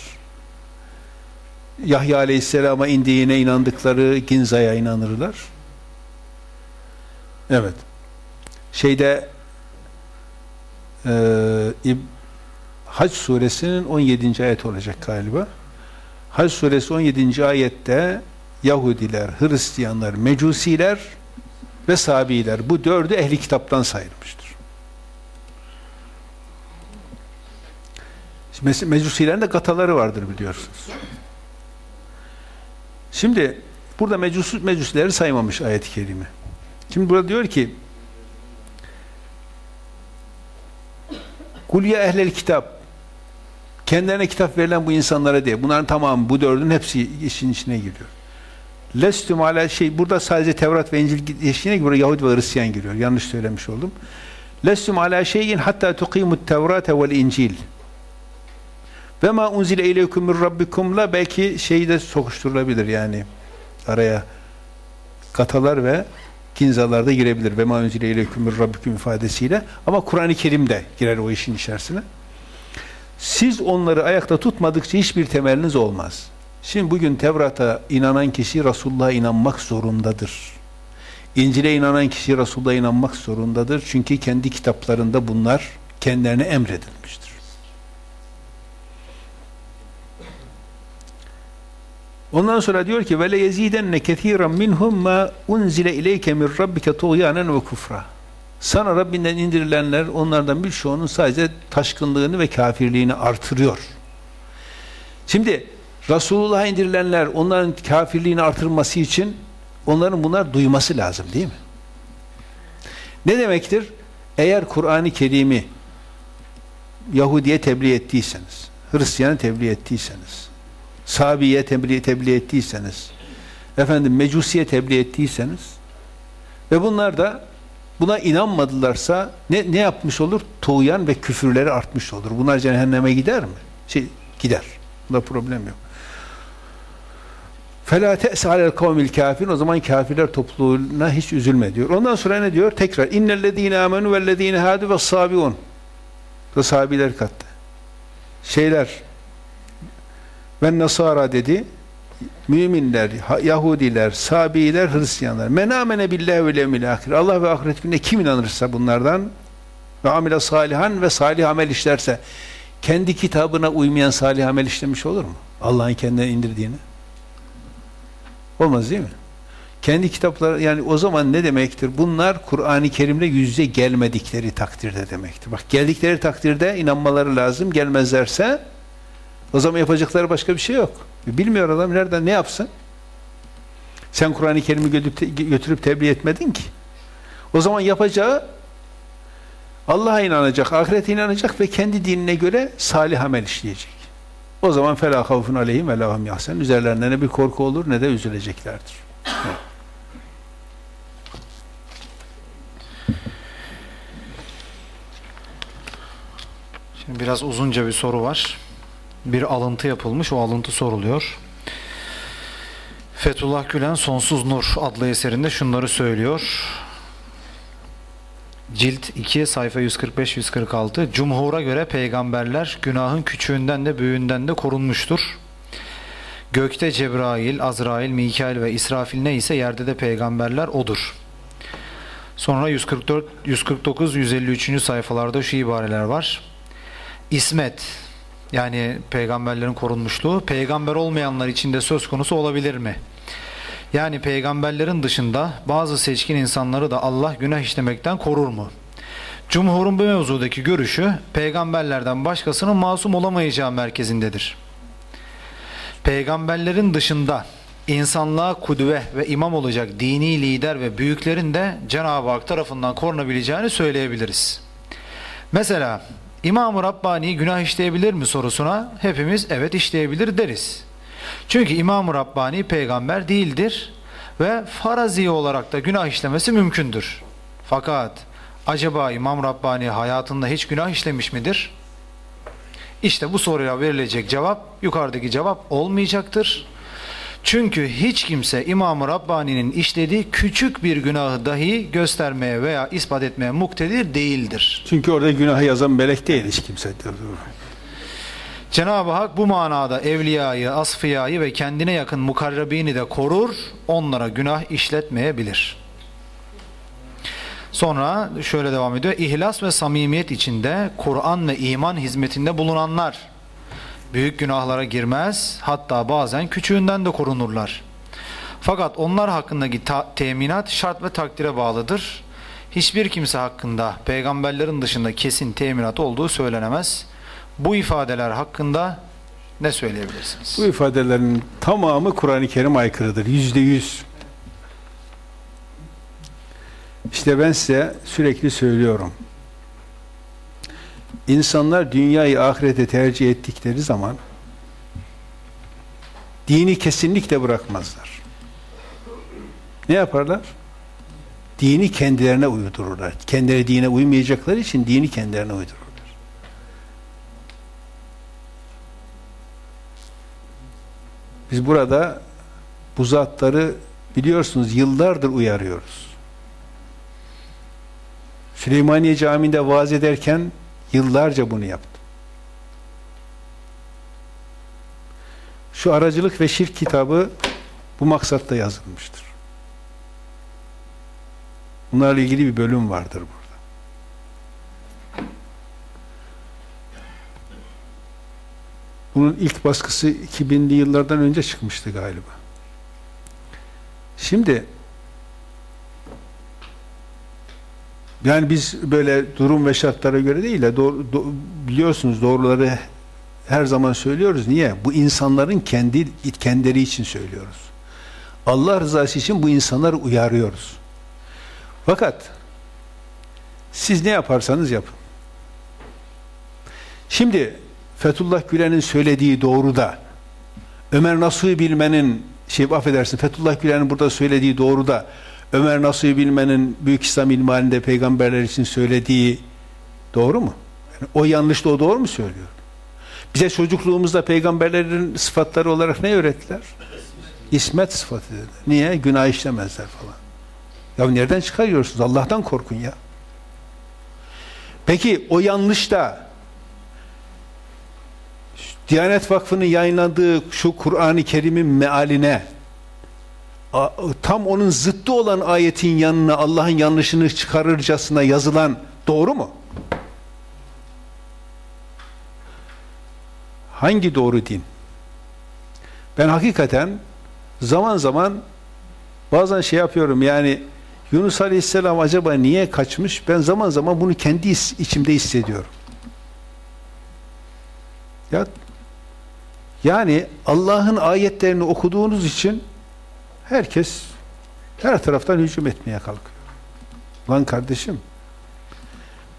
Yahya Aleyhisselam'a indiğine inandıkları Ginza'ya inanırlar. Evet. Şeyde e, Hac suresinin 17. ayet olacak galiba. Hac suresi 17. ayette Yahudiler, Hristiyanlar, Mecusiler ve Sabiler bu dördü ehli kitaptan sayılmıştır. Mecusilerin de gataları vardır biliyorsunuz. Şimdi burada mecus, mecusileri saymamış ayet-i kerime. Şimdi burada diyor ki Kul ya ehlel kitap kendilerine kitap verilen bu insanlara diye. Bunların tamamı bu dördün hepsi işin içine giriyor. Lestüm ala şey burada sadece Tevrat ve İncil geçtiğine göre Yahudi ve Hristiyan giriyor. Yanlış söylemiş oldum. Lestüm ala şeyin hatta tuqimut Tevrate vel İncil. Ve ma unzile ileykum min rabbikumla belki şeyi de sokuşturulabilir yani araya katalar ve kinzalar da girebilir. Ve ma unzile ileykum min rabbikum ifadesiyle ama Kur'an-ı Kerim de girer o işin içerisine. Siz onları ayakta tutmadıkça hiçbir temeliniz olmaz. Şimdi bugün Tevrat'a inanan kişi Resulullah'a inanmak zorundadır. İncil'e inanan kişi Resulullah'a inanmak zorundadır. Çünkü kendi kitaplarında bunlar kendilerine emredilmiştir. Ondan sonra diyor ki ve le yezidenne kesiran minhum ma unzile ileyke min rabbike tuğyanen ve kufra. Sana Rabbinden indirilenler onlardan birçoğunun sadece taşkınlığını ve kafirliğini artırıyor. Şimdi Resulullah'a indirilenler onların kafirliğini artırması için onların bunlar duyması lazım değil mi? Ne demektir? Eğer Kur'an-ı Kerim'i Yahudi'ye tebliğ ettiyseniz, Hristiyan'a tebliğ ettiyseniz, Sabi'ye tebliğ, tebliğ ettiyseniz, efendim Mecusi'ye tebliğ ettiyseniz ve bunlar da buna inanmadılarsa ne, ne yapmış olur? Tuğyan ve küfürleri artmış olur. Bunlar cehenneme gider mi? Şey, gider. Bunda problem yok. فَلَا تَأْسَ عَلَى الْقَوْمِ الْكَافِرِ O zaman kafirler topluluğuna hiç üzülme diyor. Ondan sonra ne diyor? Tekrar اِنَّ الَّذ۪ينَ آمَنُوا وَالَّذ۪ينَ هَادُوا وَالصَّابِعُونَ Da sahabiler kattı. Şeyler ve Nasara dedi müminler, Yahudiler, Sabiler, Hristiyanlar. Men amene billahi ve levmil ahir. Allah ve ahiret gününe kim inanırsa bunlardan ve amile salihan ve salih amel işlerse kendi kitabına uymayan salih amel işlemiş olur mu? Allah'ın kendine indirdiğini. Olmaz değil mi? Kendi kitapları yani o zaman ne demektir? Bunlar Kur'an-ı Kerim'le yüzde gelmedikleri takdirde demektir. Bak geldikleri takdirde inanmaları lazım. Gelmezlerse o zaman yapacakları başka bir şey yok. Bilmiyor adam nereden ne yapsın? Sen Kur'an-ı Kerim'i götürüp tebliğ etmedin ki. O zaman yapacağı Allah'a inanacak, ahirete inanacak ve kendi dinine göre salih amel işleyecek. O zaman fela havfun aleyhim ve lahum yahsen. Üzerlerine ne bir korku olur ne de üzüleceklerdir. Biraz uzunca bir soru var. Bir alıntı yapılmış, o alıntı soruluyor. Fethullah Gülen Sonsuz Nur adlı eserinde şunları söylüyor. Cilt 2 sayfa 145-146 Cumhur'a göre peygamberler günahın küçüğünden de büyüğünden de korunmuştur. Gökte Cebrail, Azrail, Mikail ve İsrafil neyse yerde de peygamberler odur. Sonra 144, 149, 153. sayfalarda şu ibareler var. İsmet yani peygamberlerin korunmuşluğu peygamber olmayanlar için de söz konusu olabilir mi? Yani peygamberlerin dışında bazı seçkin insanları da Allah günah işlemekten korur mu? Cumhurun bu mevzudaki görüşü peygamberlerden başkasının masum olamayacağı merkezindedir. Peygamberlerin dışında insanlığa kudve ve imam olacak dini lider ve büyüklerin de Cenab-ı Hak tarafından korunabileceğini söyleyebiliriz. Mesela İmam-ı Rabbani günah işleyebilir mi sorusuna hepimiz evet işleyebilir deriz. Çünkü İmam-ı Rabbani peygamber değildir ve farazi olarak da günah işlemesi mümkündür. Fakat acaba İmam Rabbani hayatında hiç günah işlemiş midir? İşte bu soruya verilecek cevap yukarıdaki cevap olmayacaktır. Çünkü hiç kimse İmam-ı Rabbani'nin işlediği küçük bir günahı dahi göstermeye veya ispat etmeye muktedir değildir. Çünkü orada günahı yazan melek değil hiç kimse. Cenab-ı Hak bu manada evliyayı, asfiyayı ve kendine yakın mukarrabini de korur, onlara günah işletmeyebilir. Sonra şöyle devam ediyor. İhlas ve samimiyet içinde Kur'an ve iman hizmetinde bulunanlar büyük günahlara girmez, hatta bazen küçüğünden de korunurlar. Fakat onlar hakkındaki teminat şart ve takdire bağlıdır. Hiçbir kimse hakkında peygamberlerin dışında kesin teminat olduğu söylenemez. Bu ifadeler hakkında ne söyleyebilirsiniz? Bu ifadelerin tamamı Kur'an-ı Kerim aykırıdır. Yüzde yüz. İşte ben size sürekli söylüyorum. İnsanlar dünyayı ahirete tercih ettikleri zaman dini kesinlikle bırakmazlar. Ne yaparlar? Dini kendilerine uydururlar. Kendileri dine uymayacakları için dini kendilerine uydururlar. Biz burada bu zatları biliyorsunuz yıllardır uyarıyoruz. Süleymaniye Camii'nde vaaz ederken yıllarca bunu yaptım. Şu aracılık ve şirk kitabı bu maksatla yazılmıştır. Bunlarla ilgili bir bölüm vardır burada. Bunun ilk baskısı 2000'li yıllardan önce çıkmıştı galiba. Şimdi yani biz böyle durum ve şartlara göre değil de doğru, do, biliyorsunuz doğruları her zaman söylüyoruz. Niye? Bu insanların kendi kendileri için söylüyoruz. Allah rızası için bu insanları uyarıyoruz. Fakat siz ne yaparsanız yapın. Şimdi Fethullah Gülen'in söylediği doğru da Ömer Nasuhi Bilmen'in şey affedersin Fethullah Gülen'in burada söylediği doğru da Ömer Nasuhi Bilmen'in Büyük İslam ilmalinde peygamberler için söylediği doğru mu? Yani o yanlış da o doğru mu söylüyor? Bize çocukluğumuzda peygamberlerin sıfatları olarak ne öğrettiler? İsmet sıfatı dedi. Niye? Günah işlemezler falan. Ya nereden çıkarıyorsunuz? Allah'tan korkun ya. Peki o yanlış da Diyanet Vakfı'nın yayınladığı şu Kur'an-ı Kerim'in mealine tam onun zıttı olan ayetin yanına Allah'ın yanlışını çıkarırcasına yazılan doğru mu? Hangi doğru din? Ben hakikaten zaman zaman bazen şey yapıyorum yani Yunus Aleyhisselam acaba niye kaçmış? Ben zaman zaman bunu kendi içimde hissediyorum. Ya yani Allah'ın ayetlerini okuduğunuz için herkes her taraftan hücum etmeye kalkıyor. Lan kardeşim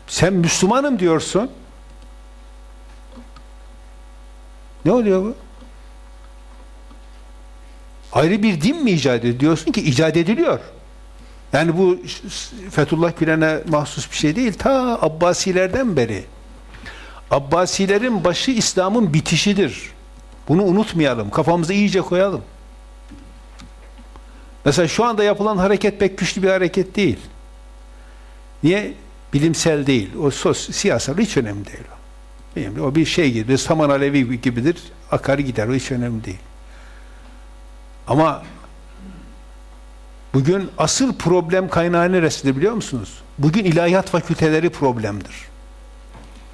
sen Müslümanım diyorsun. Ne oluyor bu? Ayrı bir din mi icat ediyorsun ki icat ediliyor. Yani bu Fethullah Gülen'e mahsus bir şey değil. Ta Abbasilerden beri Abbasilerin başı İslam'ın bitişidir. Bunu unutmayalım. Kafamıza iyice koyalım. Mesela şu anda yapılan hareket pek güçlü bir hareket değil. Niye? Bilimsel değil. O sos, siyasal hiç önemli değil o. Bilmiyorum, o bir şey gibi, saman alevi gibidir. Akar gider. O hiç önemli değil. Ama bugün asıl problem kaynağı neresidir biliyor musunuz? Bugün ilahiyat fakülteleri problemdir.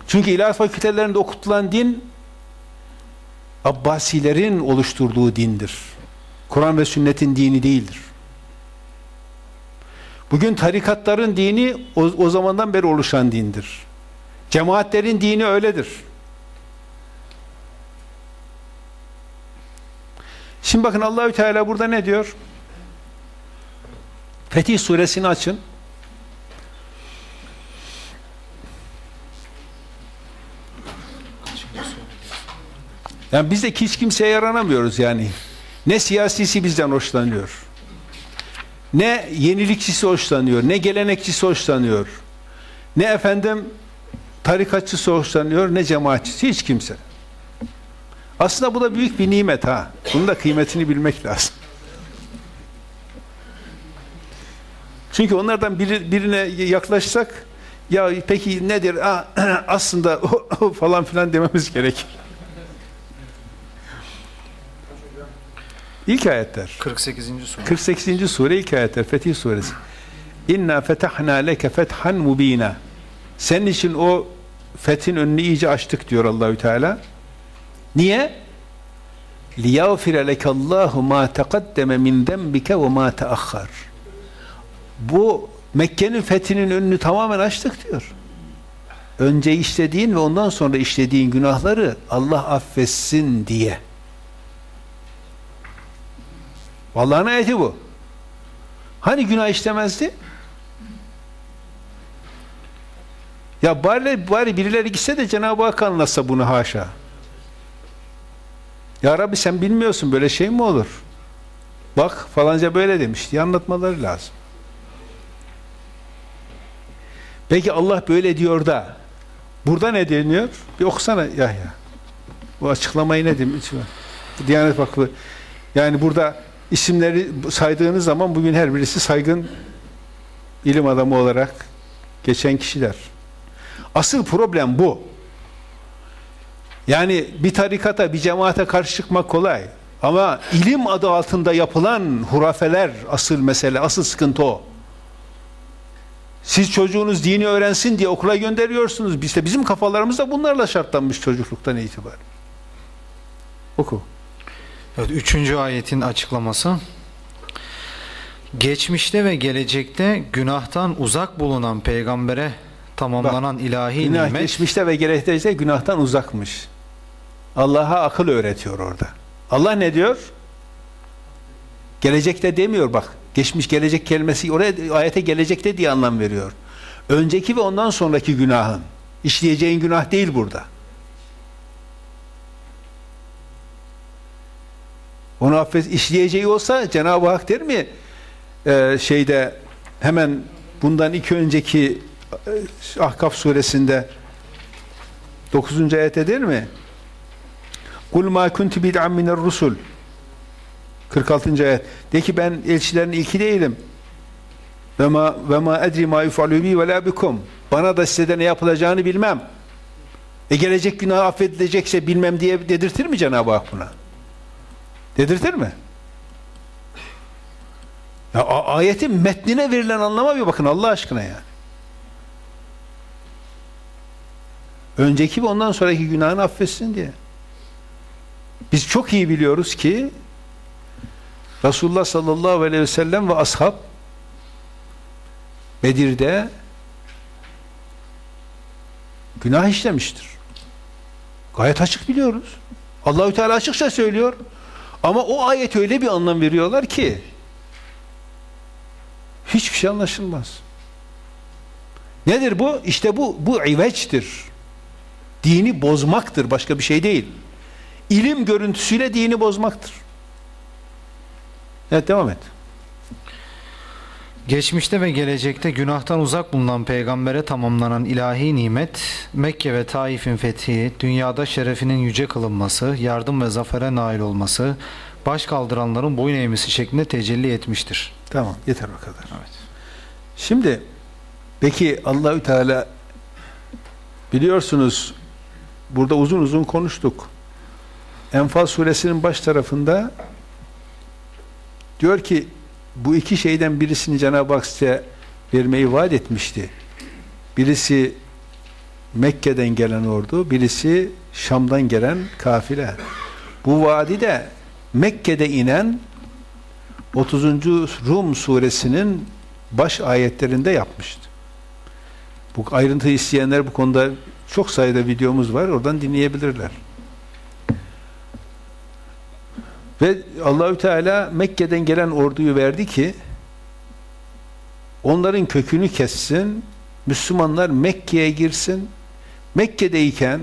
Çünkü ilahiyat fakültelerinde okutulan din Abbasilerin oluşturduğu dindir. Kur'an ve sünnetin dini değildir. Bugün tarikatların dini o, o zamandan beri oluşan dindir. Cemaatlerin dini öyledir. Şimdi bakın Allahü Teala burada ne diyor? Fetih suresini açın. Yani biz de hiç kimseye yaranamıyoruz yani. Ne siyasisi bizden hoşlanıyor. Ne yenilikçisi hoşlanıyor, ne gelenekçisi hoşlanıyor. Ne efendim tarikatçısı hoşlanıyor, ne cemaatçisi, hiç kimse. Aslında bu da büyük bir nimet ha. Bunun da kıymetini bilmek lazım. Çünkü onlardan biri, birine yaklaşsak ya peki nedir? Aa, aslında o, falan filan dememiz gerekir. İlk ayetler. 48. sure. 48. sure ilk ayetler Fetih suresi. İnna fetahna leke fethan mubina. Senin için o fethin önünü iyice açtık diyor Allahü Teala. Niye? لِيَغْفِرَ لَكَ اللّٰهُ مَا تَقَدَّمَ مِنْ ذَنْبِكَ وَمَا تَأَخَّرْ Bu Mekke'nin fethinin önünü tamamen açtık diyor. Önce işlediğin ve ondan sonra işlediğin günahları Allah affetsin diye. Allah'ın ayeti bu. Hani günah işlemezdi? Ya bari, bari birileri gitse de Cenab-ı Hak anlatsa bunu haşa. Ya Rabbi sen bilmiyorsun böyle şey mi olur? Bak falanca böyle demiş diye anlatmaları lazım. Peki Allah böyle diyor da burada ne deniyor? Bir okusana Yahya. Bu açıklamayı ne demiş? Diyanet Vakfı yani burada isimleri saydığınız zaman bugün her birisi saygın ilim adamı olarak geçen kişiler. Asıl problem bu. Yani bir tarikata, bir cemaate karşı çıkmak kolay. Ama ilim adı altında yapılan hurafeler asıl mesele, asıl sıkıntı o. Siz çocuğunuz dini öğrensin diye okula gönderiyorsunuz. De bizim kafalarımızda bunlarla şartlanmış çocukluktan itibaren. Oku. Evet, üçüncü ayetin açıklaması. Geçmişte ve gelecekte günahtan uzak bulunan peygambere tamamlanan ilahi Günah nimet geçmişte ve gelecekte günahtan uzakmış. Allah'a akıl öğretiyor orada. Allah ne diyor? Gelecekte demiyor bak. Geçmiş gelecek kelimesi oraya ayete gelecekte diye anlam veriyor. Önceki ve ondan sonraki günahın. işleyeceğin günah değil burada. Onu affet işleyeceği olsa Cenab-ı Hak der mi? Ee, şeyde hemen bundan iki önceki e, Ahkaf suresinde 9. ayet der mi? Kul ma kuntu bid'an minir rusul 46. ayet. De ki ben elçilerin ilki değilim. Ve ma ve ma edri ma yufalu bi ve la bikum. Bana da size de ne yapılacağını bilmem. E gelecek günah affedilecekse bilmem diye dedirtir mi Cenab-ı Hak buna? Dedirtir mi? Ya ayetin metnine verilen anlama bir bakın Allah aşkına ya. Önceki ve ondan sonraki günahını affetsin diye. Biz çok iyi biliyoruz ki Resulullah sallallahu aleyhi ve sellem ve ashab Bedir'de günah işlemiştir. Gayet açık biliyoruz. Allahü Teala açıkça söylüyor. Ama o ayet öyle bir anlam veriyorlar ki hiçbir şey anlaşılmaz. Nedir bu? İşte bu bu iveçtir. Dini bozmaktır, başka bir şey değil. İlim görüntüsüyle dini bozmaktır. Evet devam et. Geçmişte ve gelecekte günahtan uzak bulunan peygambere tamamlanan ilahi nimet, Mekke ve Taif'in fethi, dünyada şerefinin yüce kılınması, yardım ve zafere nail olması, baş kaldıranların boyun eğmesi şeklinde tecelli etmiştir. Tamam, yeter o kadar. Evet. Şimdi peki Allahü Teala biliyorsunuz burada uzun uzun konuştuk. Enfal suresinin baş tarafında diyor ki bu iki şeyden birisini Cenab-ı Hak size vermeyi vaat etmişti. Birisi Mekke'den gelen ordu, birisi Şam'dan gelen kafile. Bu vaadi de Mekke'de inen 30. Rum suresinin baş ayetlerinde yapmıştı. Bu ayrıntı isteyenler bu konuda çok sayıda videomuz var. Oradan dinleyebilirler. Ve Allahü Teala Mekke'den gelen orduyu verdi ki onların kökünü kessin. Müslümanlar Mekke'ye girsin. Mekke'deyken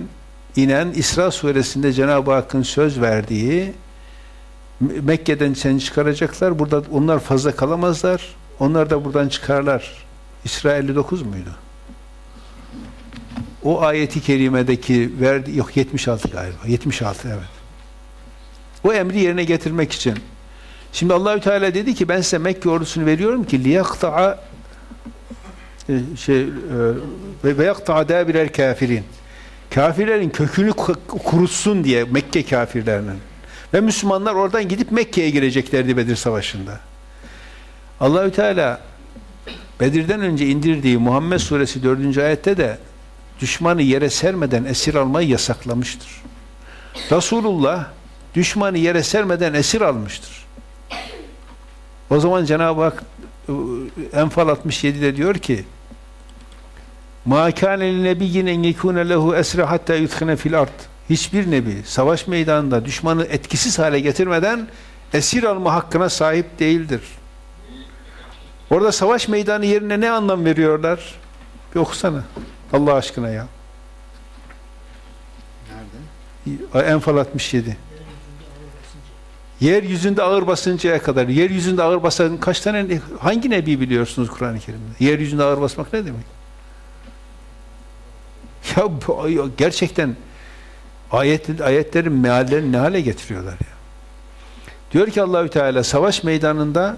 inen İsra suresinde Cenab-ı Hakk'ın söz verdiği Mekke'den seni çıkaracaklar. Burada onlar fazla kalamazlar. Onlar da buradan çıkarlar. İsra 59 muydu? O ayeti kerimedeki verdi yok 76 galiba. 76 evet. O emri yerine getirmek için. Şimdi Allahü Teala dedi ki ben size Mekke ordusunu veriyorum ki liyakta'a e, şey e, ve yakta'a dabirer kafirin. Kafirlerin kökünü kurutsun diye Mekke kafirlerinin. Ve Müslümanlar oradan gidip Mekke'ye gireceklerdi Bedir Savaşı'nda. Allahü Teala Bedir'den önce indirdiği Muhammed Suresi 4. ayette de düşmanı yere sermeden esir almayı yasaklamıştır. Resulullah düşmanı yere sermeden esir almıştır. O zaman Cenab-ı Hak e, Enfal 67'de diyor ki مَا كَانَ لِنَبِيِّنْ اَنْ يَكُونَ لَهُ اَسْرَ حَتَّى يُدْخِنَ fil ard. Hiçbir nebi savaş meydanında düşmanı etkisiz hale getirmeden esir alma hakkına sahip değildir. Orada savaş meydanı yerine ne anlam veriyorlar? Bir okusana. Allah aşkına ya. Nerede? Enfal 67. Yeryüzünde ağır basıncaya kadar. Yeryüzünde ağır basan kaç tane hangi nebi biliyorsunuz Kur'an-ı Kerim'de? Yeryüzünde ağır basmak ne demek? Ya bu, gerçekten ayet, ayetlerin meallerini ne hale getiriyorlar ya? Diyor ki Allahü Teala savaş meydanında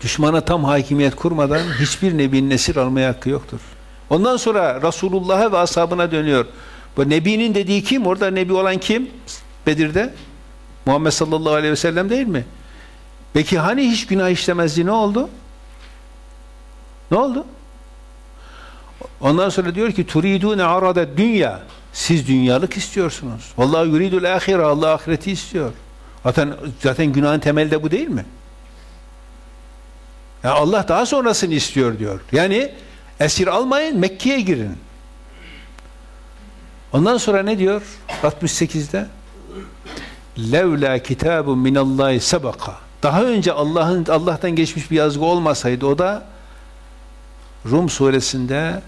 düşmana tam hakimiyet kurmadan hiçbir nebinin esir almaya hakkı yoktur. Ondan sonra Resulullah'a ve ashabına dönüyor. Bu nebinin dediği kim? Orada nebi olan kim? Bedir'de Muhammed sallallahu aleyhi ve sellem değil mi? Peki hani hiç günah işlemezdi ne oldu? Ne oldu? Ondan sonra diyor ki turidune arada dünya. Siz dünyalık istiyorsunuz. Vallahi yuridul ahire. Allah ahireti istiyor. Zaten zaten günahın temelde bu değil mi? Ya Allah daha sonrasını istiyor diyor. Yani esir almayın, Mekke'ye girin. Ondan sonra ne diyor? 68'de levla kitabun minallahi sabaka daha önce Allah'ın Allah'tan geçmiş bir yazgı olmasaydı o da Rum suresinde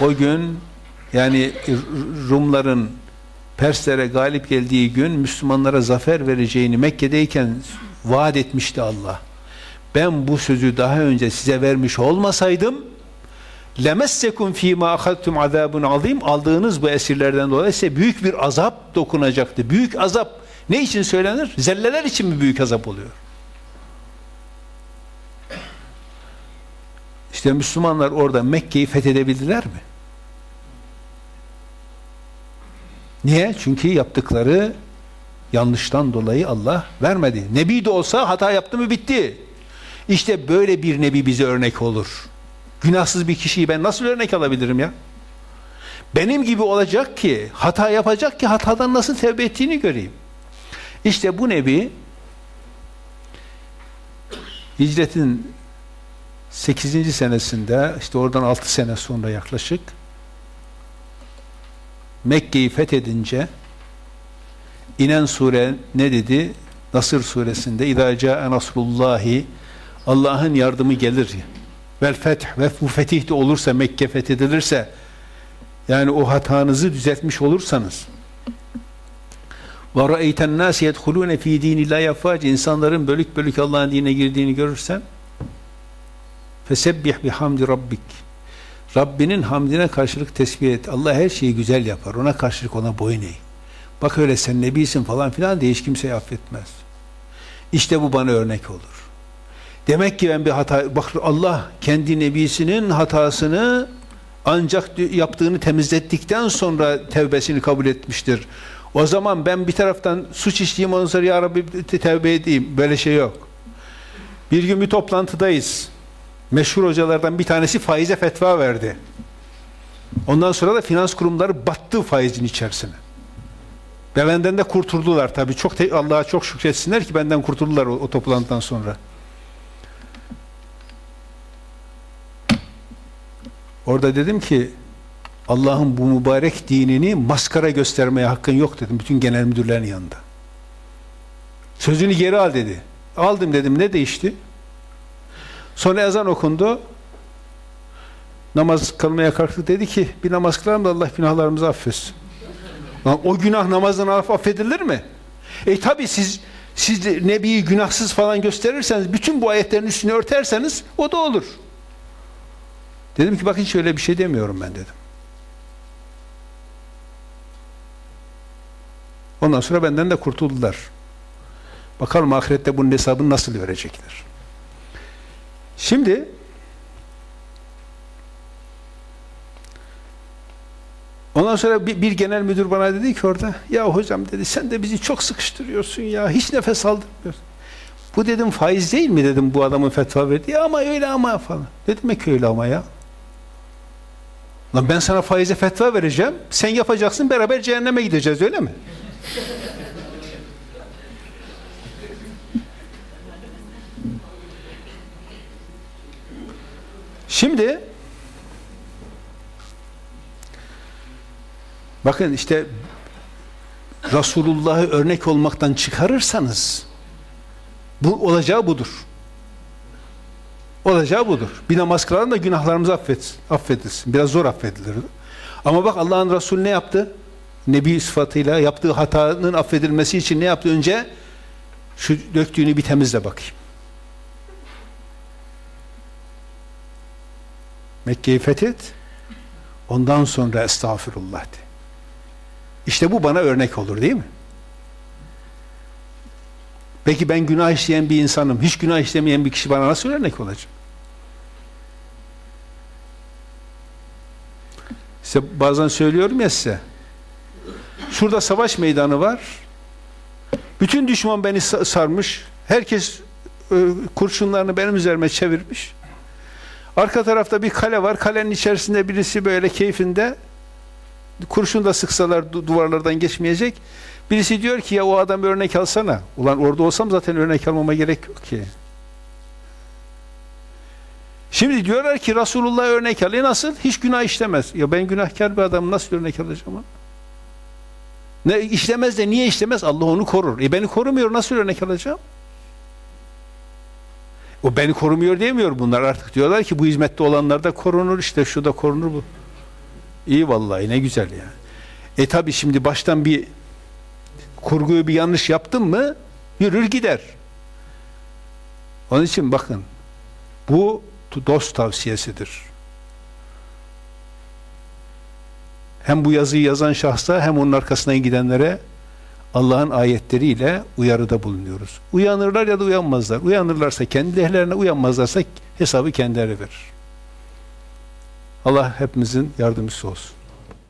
o gün yani Rumların Perslere galip geldiği gün Müslümanlara zafer vereceğini Mekke'deyken vaat etmişti Allah. Ben bu sözü daha önce size vermiş olmasaydım lemessekum fîmâ ahadtum azâbun azîm aldığınız bu esirlerden dolayı size büyük bir azap dokunacaktı. Büyük azap ne için söylenir? Zelleler için mi büyük azap oluyor? İşte Müslümanlar orada Mekke'yi fethedebildiler mi? Niye? Çünkü yaptıkları yanlıştan dolayı Allah vermedi. Nebi de olsa hata yaptı mı bitti. İşte böyle bir nebi bize örnek olur. Günahsız bir kişiyi ben nasıl örnek alabilirim ya? Benim gibi olacak ki, hata yapacak ki hatadan nasıl tevbe ettiğini göreyim. İşte bu nebi hicretin 8. senesinde işte oradan 6 sene sonra yaklaşık Mekke'yi fethedince inen sure ne dedi? Nasır suresinde İzâ câe nasrullahi Allah'ın yardımı gelir. Vel feth ve bu fetih de olursa Mekke fethedilirse yani o hatanızı düzeltmiş olursanız ve ra'eyten nas yedhulun fi dinillahi afvac insanların bölük bölük Allah'ın dinine girdiğini görürsen Fesebbih bihamdi rabbik. Rabbinin hamdine karşılık tesbih et. Allah her şeyi güzel yapar. Ona karşılık ona boyun eğ. Bak öyle sen nebisin falan filan diye hiç kimseyi affetmez. İşte bu bana örnek olur. Demek ki ben bir hata, bak Allah kendi nebisinin hatasını ancak yaptığını temizlettikten sonra tevbesini kabul etmiştir. O zaman ben bir taraftan suç işleyeyim ondan sonra ya Rabbi tevbe edeyim. Böyle şey yok. Bir gün bir toplantıdayız. Meşhur hocalardan bir tanesi faize fetva verdi. Ondan sonra da finans kurumları battı faizin içerisine. Ve benden de kurtuldular tabii. Çok Allah'a çok şükretsinler ki benden kurtuldular o, o toplantıdan sonra. Orada dedim ki Allah'ın bu mübarek dinini maskara göstermeye hakkın yok dedim bütün genel müdürlerin yanında. Sözünü geri al dedi. Aldım dedim ne değişti? Sonra ezan okundu. Namaz kılmaya kalktı dedi ki bir namaz kılalım da Allah günahlarımızı affetsin. Lan o günah namazdan affedilir mi? E tabi siz siz Nebi'yi günahsız falan gösterirseniz bütün bu ayetlerin üstünü örterseniz o da olur. Dedim ki bakın şöyle bir şey demiyorum ben dedim. Ondan sonra benden de kurtuldular. Bakalım ahirette bunun hesabını nasıl verecekler. Şimdi Ondan sonra bir, bir genel müdür bana dedi ki orada ya hocam dedi sen de bizi çok sıkıştırıyorsun ya hiç nefes aldırmıyorsun. Bu dedim faiz değil mi dedim bu adamın fetva verdiği ama öyle ama falan. Ne demek öyle ama ya? Lan ben sana faize fetva vereceğim. Sen yapacaksın beraber cehenneme gideceğiz öyle mi? Şimdi bakın işte Resulullah'ı örnek olmaktan çıkarırsanız bu olacağı budur. Olacağı budur. Bir namaz kılalım da günahlarımız affetsin, affedilsin. Biraz zor affedilir. Ama bak Allah'ın Resulü ne yaptı? Nebi sıfatıyla yaptığı hatanın affedilmesi için ne yaptı? Önce şu döktüğünü bir temizle bakayım. Mekke'yi fethet. Ondan sonra estağfirullah de. İşte bu bana örnek olur değil mi? Peki ben günah işleyen bir insanım. Hiç günah işlemeyen bir kişi bana nasıl örnek olacak? İşte bazen söylüyorum ya size. Şurada savaş meydanı var. Bütün düşman beni sarmış. Herkes e, kurşunlarını benim üzerime çevirmiş. Arka tarafta bir kale var. Kalenin içerisinde birisi böyle keyfinde kurşun da sıksalar duvarlardan geçmeyecek. Birisi diyor ki ya o adam örnek alsana. Ulan orada olsam zaten örnek almama gerek yok ki. Şimdi diyorlar ki Resulullah örnek alıyor. Nasıl? Hiç günah işlemez. Ya ben günahkar bir adam nasıl örnek alacağım? Ne işlemez de niye işlemez? Allah onu korur. E beni korumuyor. Nasıl örnek alacağım? O beni korumuyor demiyor bunlar artık. Diyorlar ki bu hizmette olanlar da korunur işte şu da korunur bu. İyi vallahi ne güzel ya. E tabi şimdi baştan bir kurguyu bir yanlış yaptın mı yürür gider. Onun için bakın bu dost tavsiyesidir. Hem bu yazıyı yazan şahsa hem onun arkasından gidenlere Allah'ın ayetleriyle uyarıda bulunuyoruz. Uyanırlar ya da uyanmazlar. Uyanırlarsa kendi lehlerine, uyanmazlarsa hesabı kendileri verir. Allah hepimizin yardımcısı olsun.